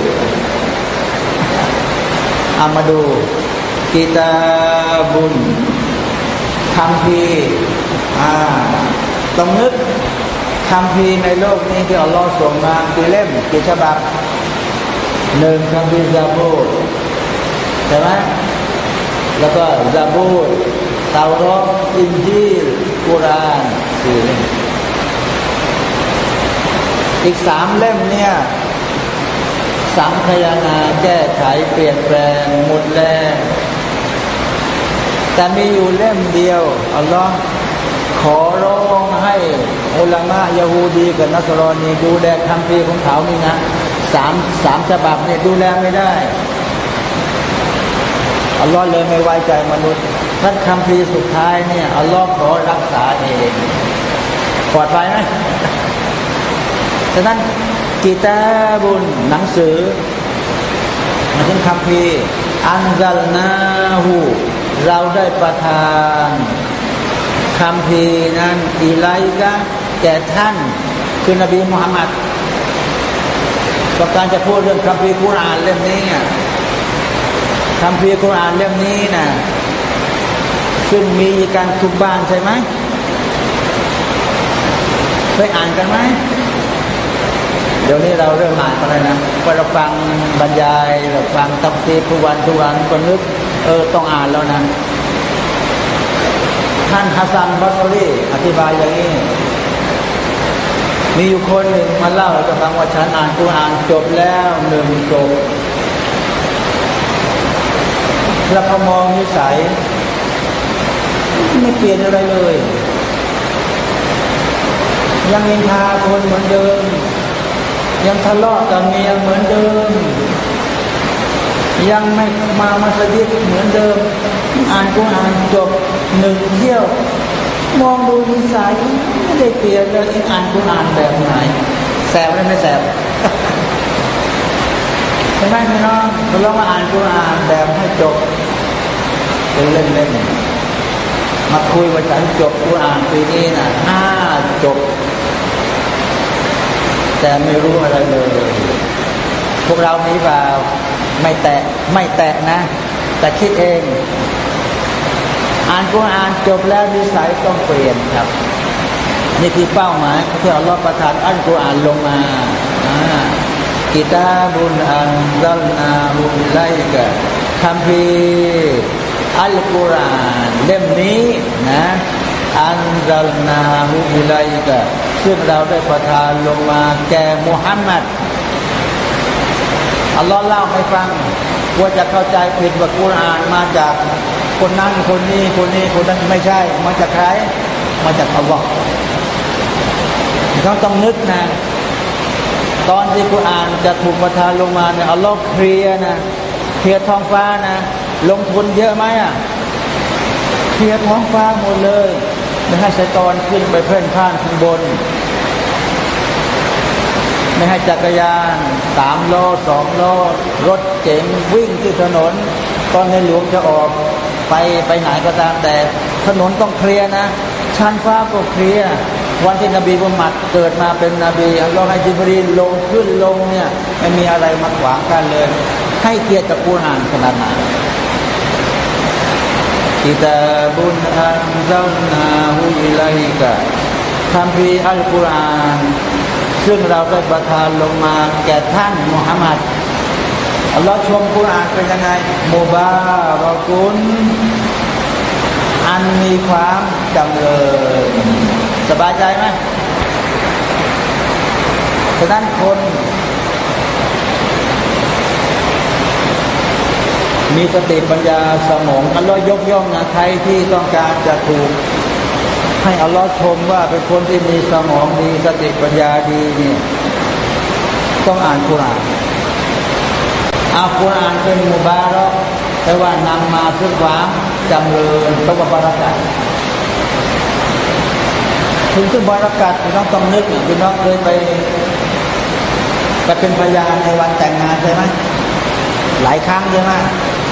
อามาดูกิตาบุญคำพีอ่าต้องนึกคำพีในโลกนี้ที่อัลลอฮ์ส่งมากี่เล่มกี่ฉบับหนึ่งคำพีซาบูใช่ไหม แล้วก็ซาบูดเตารออินจีลกุรานสี่เล่มอีกสามเล่มเนี่ยสังขยานาแก้ไขเปลี่ยนแปลงหมดแล้วแต่มีอยู่เล่มเดียวอัลลอฮ์ขอร้องให้อุลามะยาฮูดีกับนัสรอนีดูแลคำพีของเขานี่นะสามสามฉบับเนี่ยดูแลไม่ได้ อัลลอฮ์เลยไม่ไว้ใจมนุษย์ท่านคำพีสุดท้ายเนี่ยอัลลอฮ์ขอรักษาเองปลอดภัยไหมฉะนั้นกีตาบุญหนังสือมาถึงคำพีอันซัลนาหูเราได้ประทานคำพีนั้นอีไลกะแก่ท่าน คือนบีมุฮัมมัดก็การจะพูดเรื่องคำพีคุรานเล่มนี้ คำพีคุรอานเล่มนี้นะซึ่งมีการทุกบ้านใช่ไหมเคยอ่านกันไหมเดี๋ยวนี้เราเริ่มอ่านกันแล้วนะพอเราฟังบรรยายเราฟังตับซีทุกวันทุกวันก็นึกเออต้องอ่านแล้วนะท่านฮัสซันบัสรีอธิบายอย่างนี้ มีอยู่คนหนึ่งมาเล่าให้ฟังว่าฉันอ่านกุรอานจบแล้วหนึ่งจบ แล้วพอมองนิสัย ไม่เปลี่ยนอะไรเลย ยังมินทาคนเหมือนเดิม ยังทะเลาะกับเมียเหมือนเดิม ยังไม่มามาสยิดเหมือนเดิม อ่านกุรอานจบหนึ่งเที่ยว มองดูนิสัยไม่ได้เปลี่ยนเลยอ่านกุรอานแบบไหนแสบหรือไม่แสบ ใช่ไหมพี่น้องเราลองมาอ่านกุรอานแบบให้จบเป็นเล่นๆมาคุยว่าฉันจบกุรอานปีนี้นะห้าจบ แต่ไม่รู้อะไรเลย พวกเรานี้เปล่าไม่แตะไม่แตะนะ แต่คิดเอง อ่านกุรอานจบแล้วนิสัยต้องเปลี่ยนครับนี่คือเป้าหมายที่อัลอฮฺประทานอัลกุรอานลงมา กิตาบุญอันดัลนาบุญไลกะคำพีอัลกุรอานเล่มนี้นะอันดัลนาบุญไลกะซึ่งเราได้ประทานลงมาแก่มุฮัมมัดอัลลอฮ์เล่าให้ฟังว่าจะเข้าใจผิดว่ากุรอานมาจากคนนั้นคนนี้คนนี้คนนั้นไม่ใช่ มาจากใคร มาจากอัลลอฮ์เขาต้องนึกนะ ตอนที่กุรอานจะถูกประทานลงมาเนี่ยอัลลอฮ์เคลียนะเคลียท้องฟ้านะ ลงทุนเยอะไหมอะเคลียท้องฟ้าหมดเลยไม่ให้ชัยตอนขึ้นไปเพื่อนข้างข้างบน ไม่ให้จักรยานสามโลสองโลรถเก๋งวิ่งที่ถนน ตอนในหลวงจะออกไปไปไหนก็ตามแต่ถนนต้องเคลียร์นะชั้นฟ้าก็เคลียร์ วันที่นบีมุฮัมมัดเกิดมาเป็นนบีอัลลอฮ์ให้จิบรีนลงขึ้นลงเนี่ยไม่มีอะไรมาขวางกันเลย ให้เกียรติกับกุรอานขนาดไหนกิตาบุญอันเจ้านาหุอิไลกะคำพีอัลกุรอาน ซึ่งเราได้ประทานลงมาแก่ท่านมุฮัมมัดอัลลอฮ์ชมกุรอานเป็นยังไงมุบารอกุนอันมีความจำเริญ สบายใจไหมฉะนั้นคนมีสติปัญญาสมองอัลลอฮ์ยกย่องนะใครที่ต้องการจะถูก ให้อัลลอฮ์ชมว่าเป็นคนที่มีสมองดีสติปัญญาดีนี่ต้องอ่านคุรานอาคุรานเป็นมุบารอกแต่ว่านำมาซึ่งความจำเริญต้องบารักัด ถึงซึ่งบารักัดพี่น้องต้องนึกพี่น้องเคยไปไปเป็นพยานในวันแต่งงานใช่ไหมหลายครั้งใช่ไหม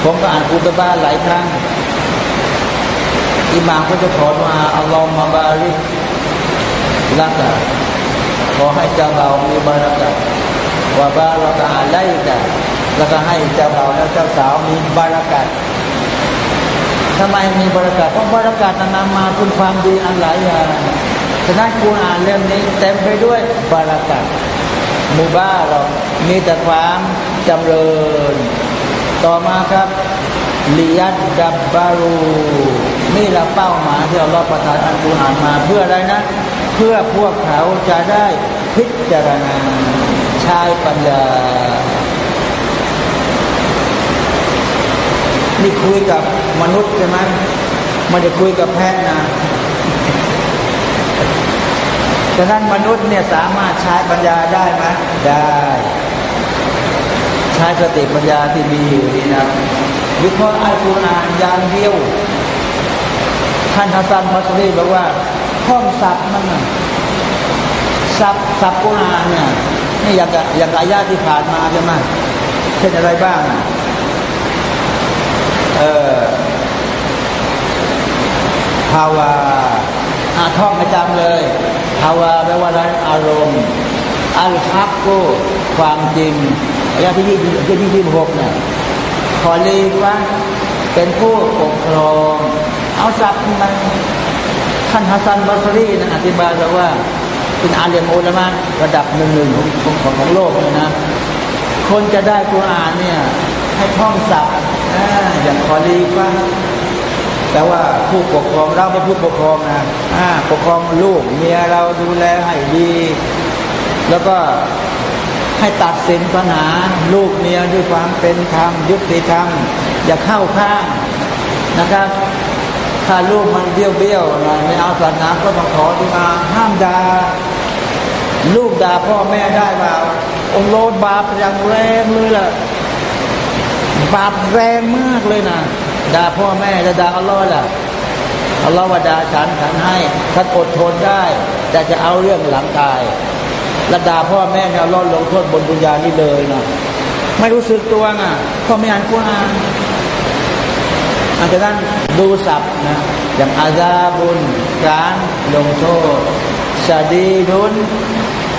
ผมก็อ่านอุตบ้านหลายครั้งอิหม่ามก็จะขอมาอัลลอฮฺมาบาริกลักะขอให้เจ้าเรามีบารักัดว่าบารักะอะไรกันแล้วก็ให้เจ้าบ่าวและเจ้าสาวมีบารักัดทำไมมีบารักัดเพราะบารักัดนำมาคุณความดีอันหลายอย่าง ฉะนั้นกุรอานเล่มนี้เต็มไปด้วยบารักัตมูบ้าเรามีแต่ความจำเริญ ต่อมาครับลียัดดับบารู นี่ละเป้าหมายที่เราประทานอันกุรอานมาเพื่ออะไรนะ เพื่อพวกเขาจะได้พิจารณาชายปัญญานี่คุยกับมนุษย์ใช่ไหมไม่ได้คุยกับแพทย์นะ ฉะนั้นมนุษย์เนี่ยสามารถใช้ปัญญาได้ไหมได้ ใช้สติปัญญาที่มีอยู่นี่นะวิเคราะห์อัลกุรอานอย่างเดียว ท่านฮัสซันมัสลีบอกว่าท่องศัพท์มันศัพท์ศัพท์กุรอานเนี่ยนี่อย่างอย่างอายาที่ผ่านมาใช่ไหมเช่นอะไรบ้างเออภาวา อาท่องประจำเลยภาวาแปลว่าอะไรอารมณ์อัลฮักกูความจริงอายาที่ยี่ที่ยี่สิบหกเนี่ยขอลีว่าเป็นผู้ปกครอง เอาสับมันท่านฮัสซันบัสรีนะอธิบายแล้วว่าเป็นอาเลียมอุลามะระดับหนึ่งหนึ่งของของของโลกเลยนะ คนจะได้กุรอานเนี่ยให้ท่องสับอย่างขอลีว่า แต่ว่าผู้ปกครองเราไม่ผู้ปกครองนะปกครองลูกเมียเราดูแลให้ดี แล้วก็ให้ตัดสินปัญหาลูกเมียด้วยความเป็นธรรมยุติธรรม อย่าเข้าข้างนะครับ ถ้าลูกมันเบี้ยวเบี้ยวไม่เอาศาสนาก็ต้องขอที่มาห้ามด่าลูกด่าพ่อแม่ได้เปล่าองโลดบาปอย่างแรงเลยล่ะบาปแรงมากเลยนะ ด่าพ่อแม่จะด่าอัลลอฮ์ล่ะอัลลอฮ์ว่าด่าฉันฉันให้ฉันอดทนได้ แต่จะเอาเรื่องหลังตายและด่าพ่อแม่เนี่ยอัลลอฮ์ลงโทษบนบุญญานี่เลยนะไม่รู้สึกตัวไงพ่อไม่อ่านกุรอานอาจจะนั้นดูสับนะอย่างอาซาบุญการลงโทษชาดีดุน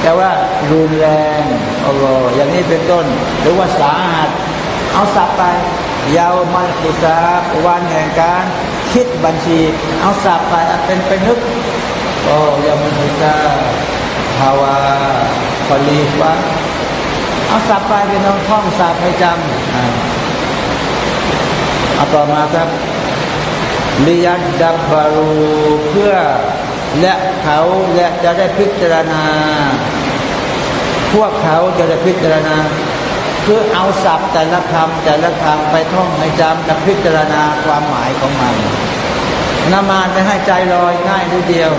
แต่ว่ารุนแรงอัลลอฮ์อย่างนี้เป็นต้น หรือว่าสาหัส เอาสับไป ยาวมันกิซาวันแห่งการคิดบัญชี เอาสับไปเป็นเป็นนึกโอ้ยามันกิซาภาวาพลีฟะเอาสับไปเป็นน้องท่องสับให้จำเอาต่อมาครับลิยัดดับบารูเพื่อและเขาและจะได้พิจารณา พวกเขาจะได้พิจารณา คือเอาศัพท์แต่ละคำแต่ละคำไปท่องให้จำและพิจารณาความหมายของมันนมาจะให้ใจลอยง่ายนิดเดียว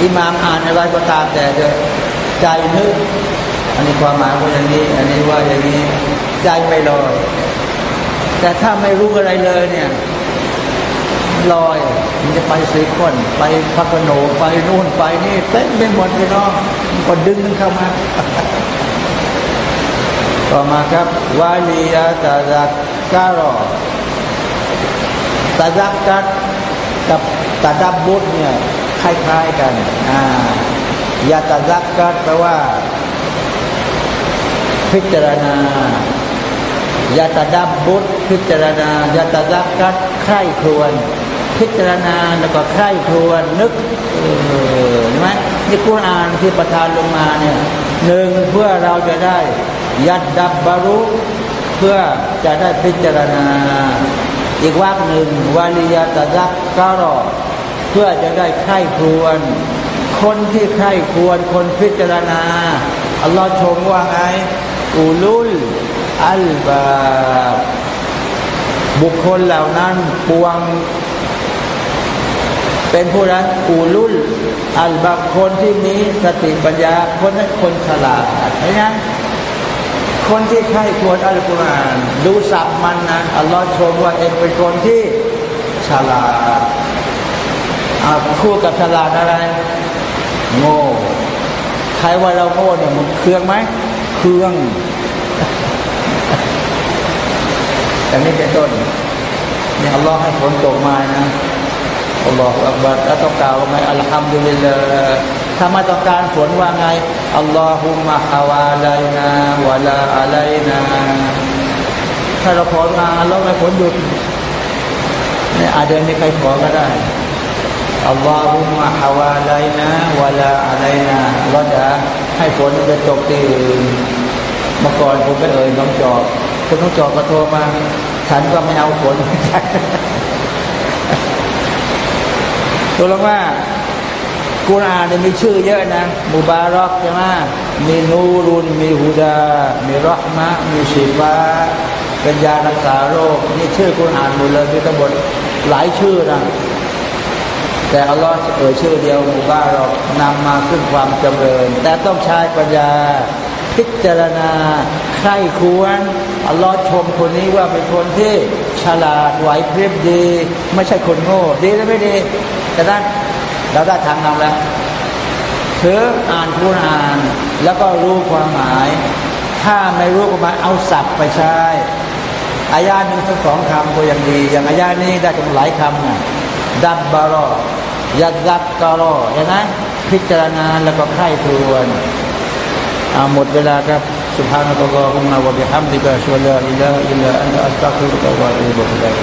อิมามอ่านอะไรก็ตามแต่เดใจนึกอันนี้ความหมายว่าอย่างนี้ อันนี้ว่าอย่างนี้ใจไม่ลอย แต่ถ้าไม่รู้อะไรเลยเนี่ยลอยมันจะไปสีคนไปพักโนไปนู่นไปนี่เต็มไปหมดเลยเนาะก็ดึงเข้ามา ต่อมาครับวาลียาตาจักการอตาจักกัดกับตาดับบุตเนี่ยคล้ายๆกันอ่ายาตาจักกัดแปลว่า พิจารณายาตาดับบุตพิจารณายาตาจักกัดใคร่ครวน พิจารณาแล้วก็ใคร่ครวนนึกเออใช่ไหมนี่กุรอานที่ประทานลงมาเนี่ยหนึ่งเพื่อเราจะได้ ยัดดับบารุเพื่อจะได้พิจารณา อีกวักหนึ่งวาลิยาตะซักการอเพื่อจะได้ไข้ควร คนที่ไข้ควรคนพิจารณาอัลลอฮ์ชมว่าไงอูลุลอัลบาบุคคลเหล่านั้นปวง เป็นผู้นั้นอูลุลอัลบาคนที่มีสติปัญญาคนนั้นคนฉลาดเพราะงั้น คนที่ใครควรอัลกุรอานดูสับมันนะอัลลอฮ์ชมว่าเองเป็นคนที่ฉลาดคู่กับฉลาดอะไร โง่ใครว่าเราโง่เนี่ยมันเครื่องไหมเครื่องแต่นี้เป็นต้นเนี่ยอัลลอฮ์ให้ฝนตกมานะอัลลอฮฺอักบัดแล้วต้องกล่าวว่าไงอัลฮัมดุลิลลาห์ถ้ามาต้องการฝนว่าไง อัลลอฮุมะฮาวาไลนาวะลาอะไลนาถ้าเราขอมาเราไม่ฝนหยุดเนี่ยอาจจะไม่ใครขอก็ได้อัลลอฮุมะฮาวาไลนะวะลาอะไลนะเราจะให้ฝนไปตกที่เมื่อก่อนผมไปเอ่ยน้องจอบคุณน้องจอบก็โทรมาฉันก็ไม่เอาฝนตัวลงว่า กุรอานมีชื่อเยอะนะ มุบารอกใช่ไหมมีนูรุน มีฮูดา มีรหมะ มีชีฟ้าเป็นยารักษาโรค นี่ชื่อกุรอานหมดเลยมีทั้งหมดหลายชื่อนะแต่อัลลอฮ์เอ่ยชื่อเดียวมุบารอกนำมาขึ้นความจำเริญ แต่ต้องใช้ปัญญาพิจารณาใคร่ควรอัลลอฮ์ชมคนนี้ว่าเป็นคนที่ฉลาดไหวพริบดี ไม่ใช่คนโง่ ดีหรือไม่ดีแต่นั้น เราได้ทางนำแล้วคืออ่านคุราน แล้วก็รู้ความหมาย ถ้าไม่รู้ความหมายเอาศัพท์ไปใช้อายาหนึ่งสักสองคำก็ยังดี อย่างอายานี้ได้ตั้งหลายคำนะดับบารอยัดดับกรออย่างนั้นพิจารณาแล้วก็ไข้ครวนเอาหมดเวลาครับ سبحانك اللهم وبحمدك اشهد ان لا اله الا انت استغفرك واتوب اليك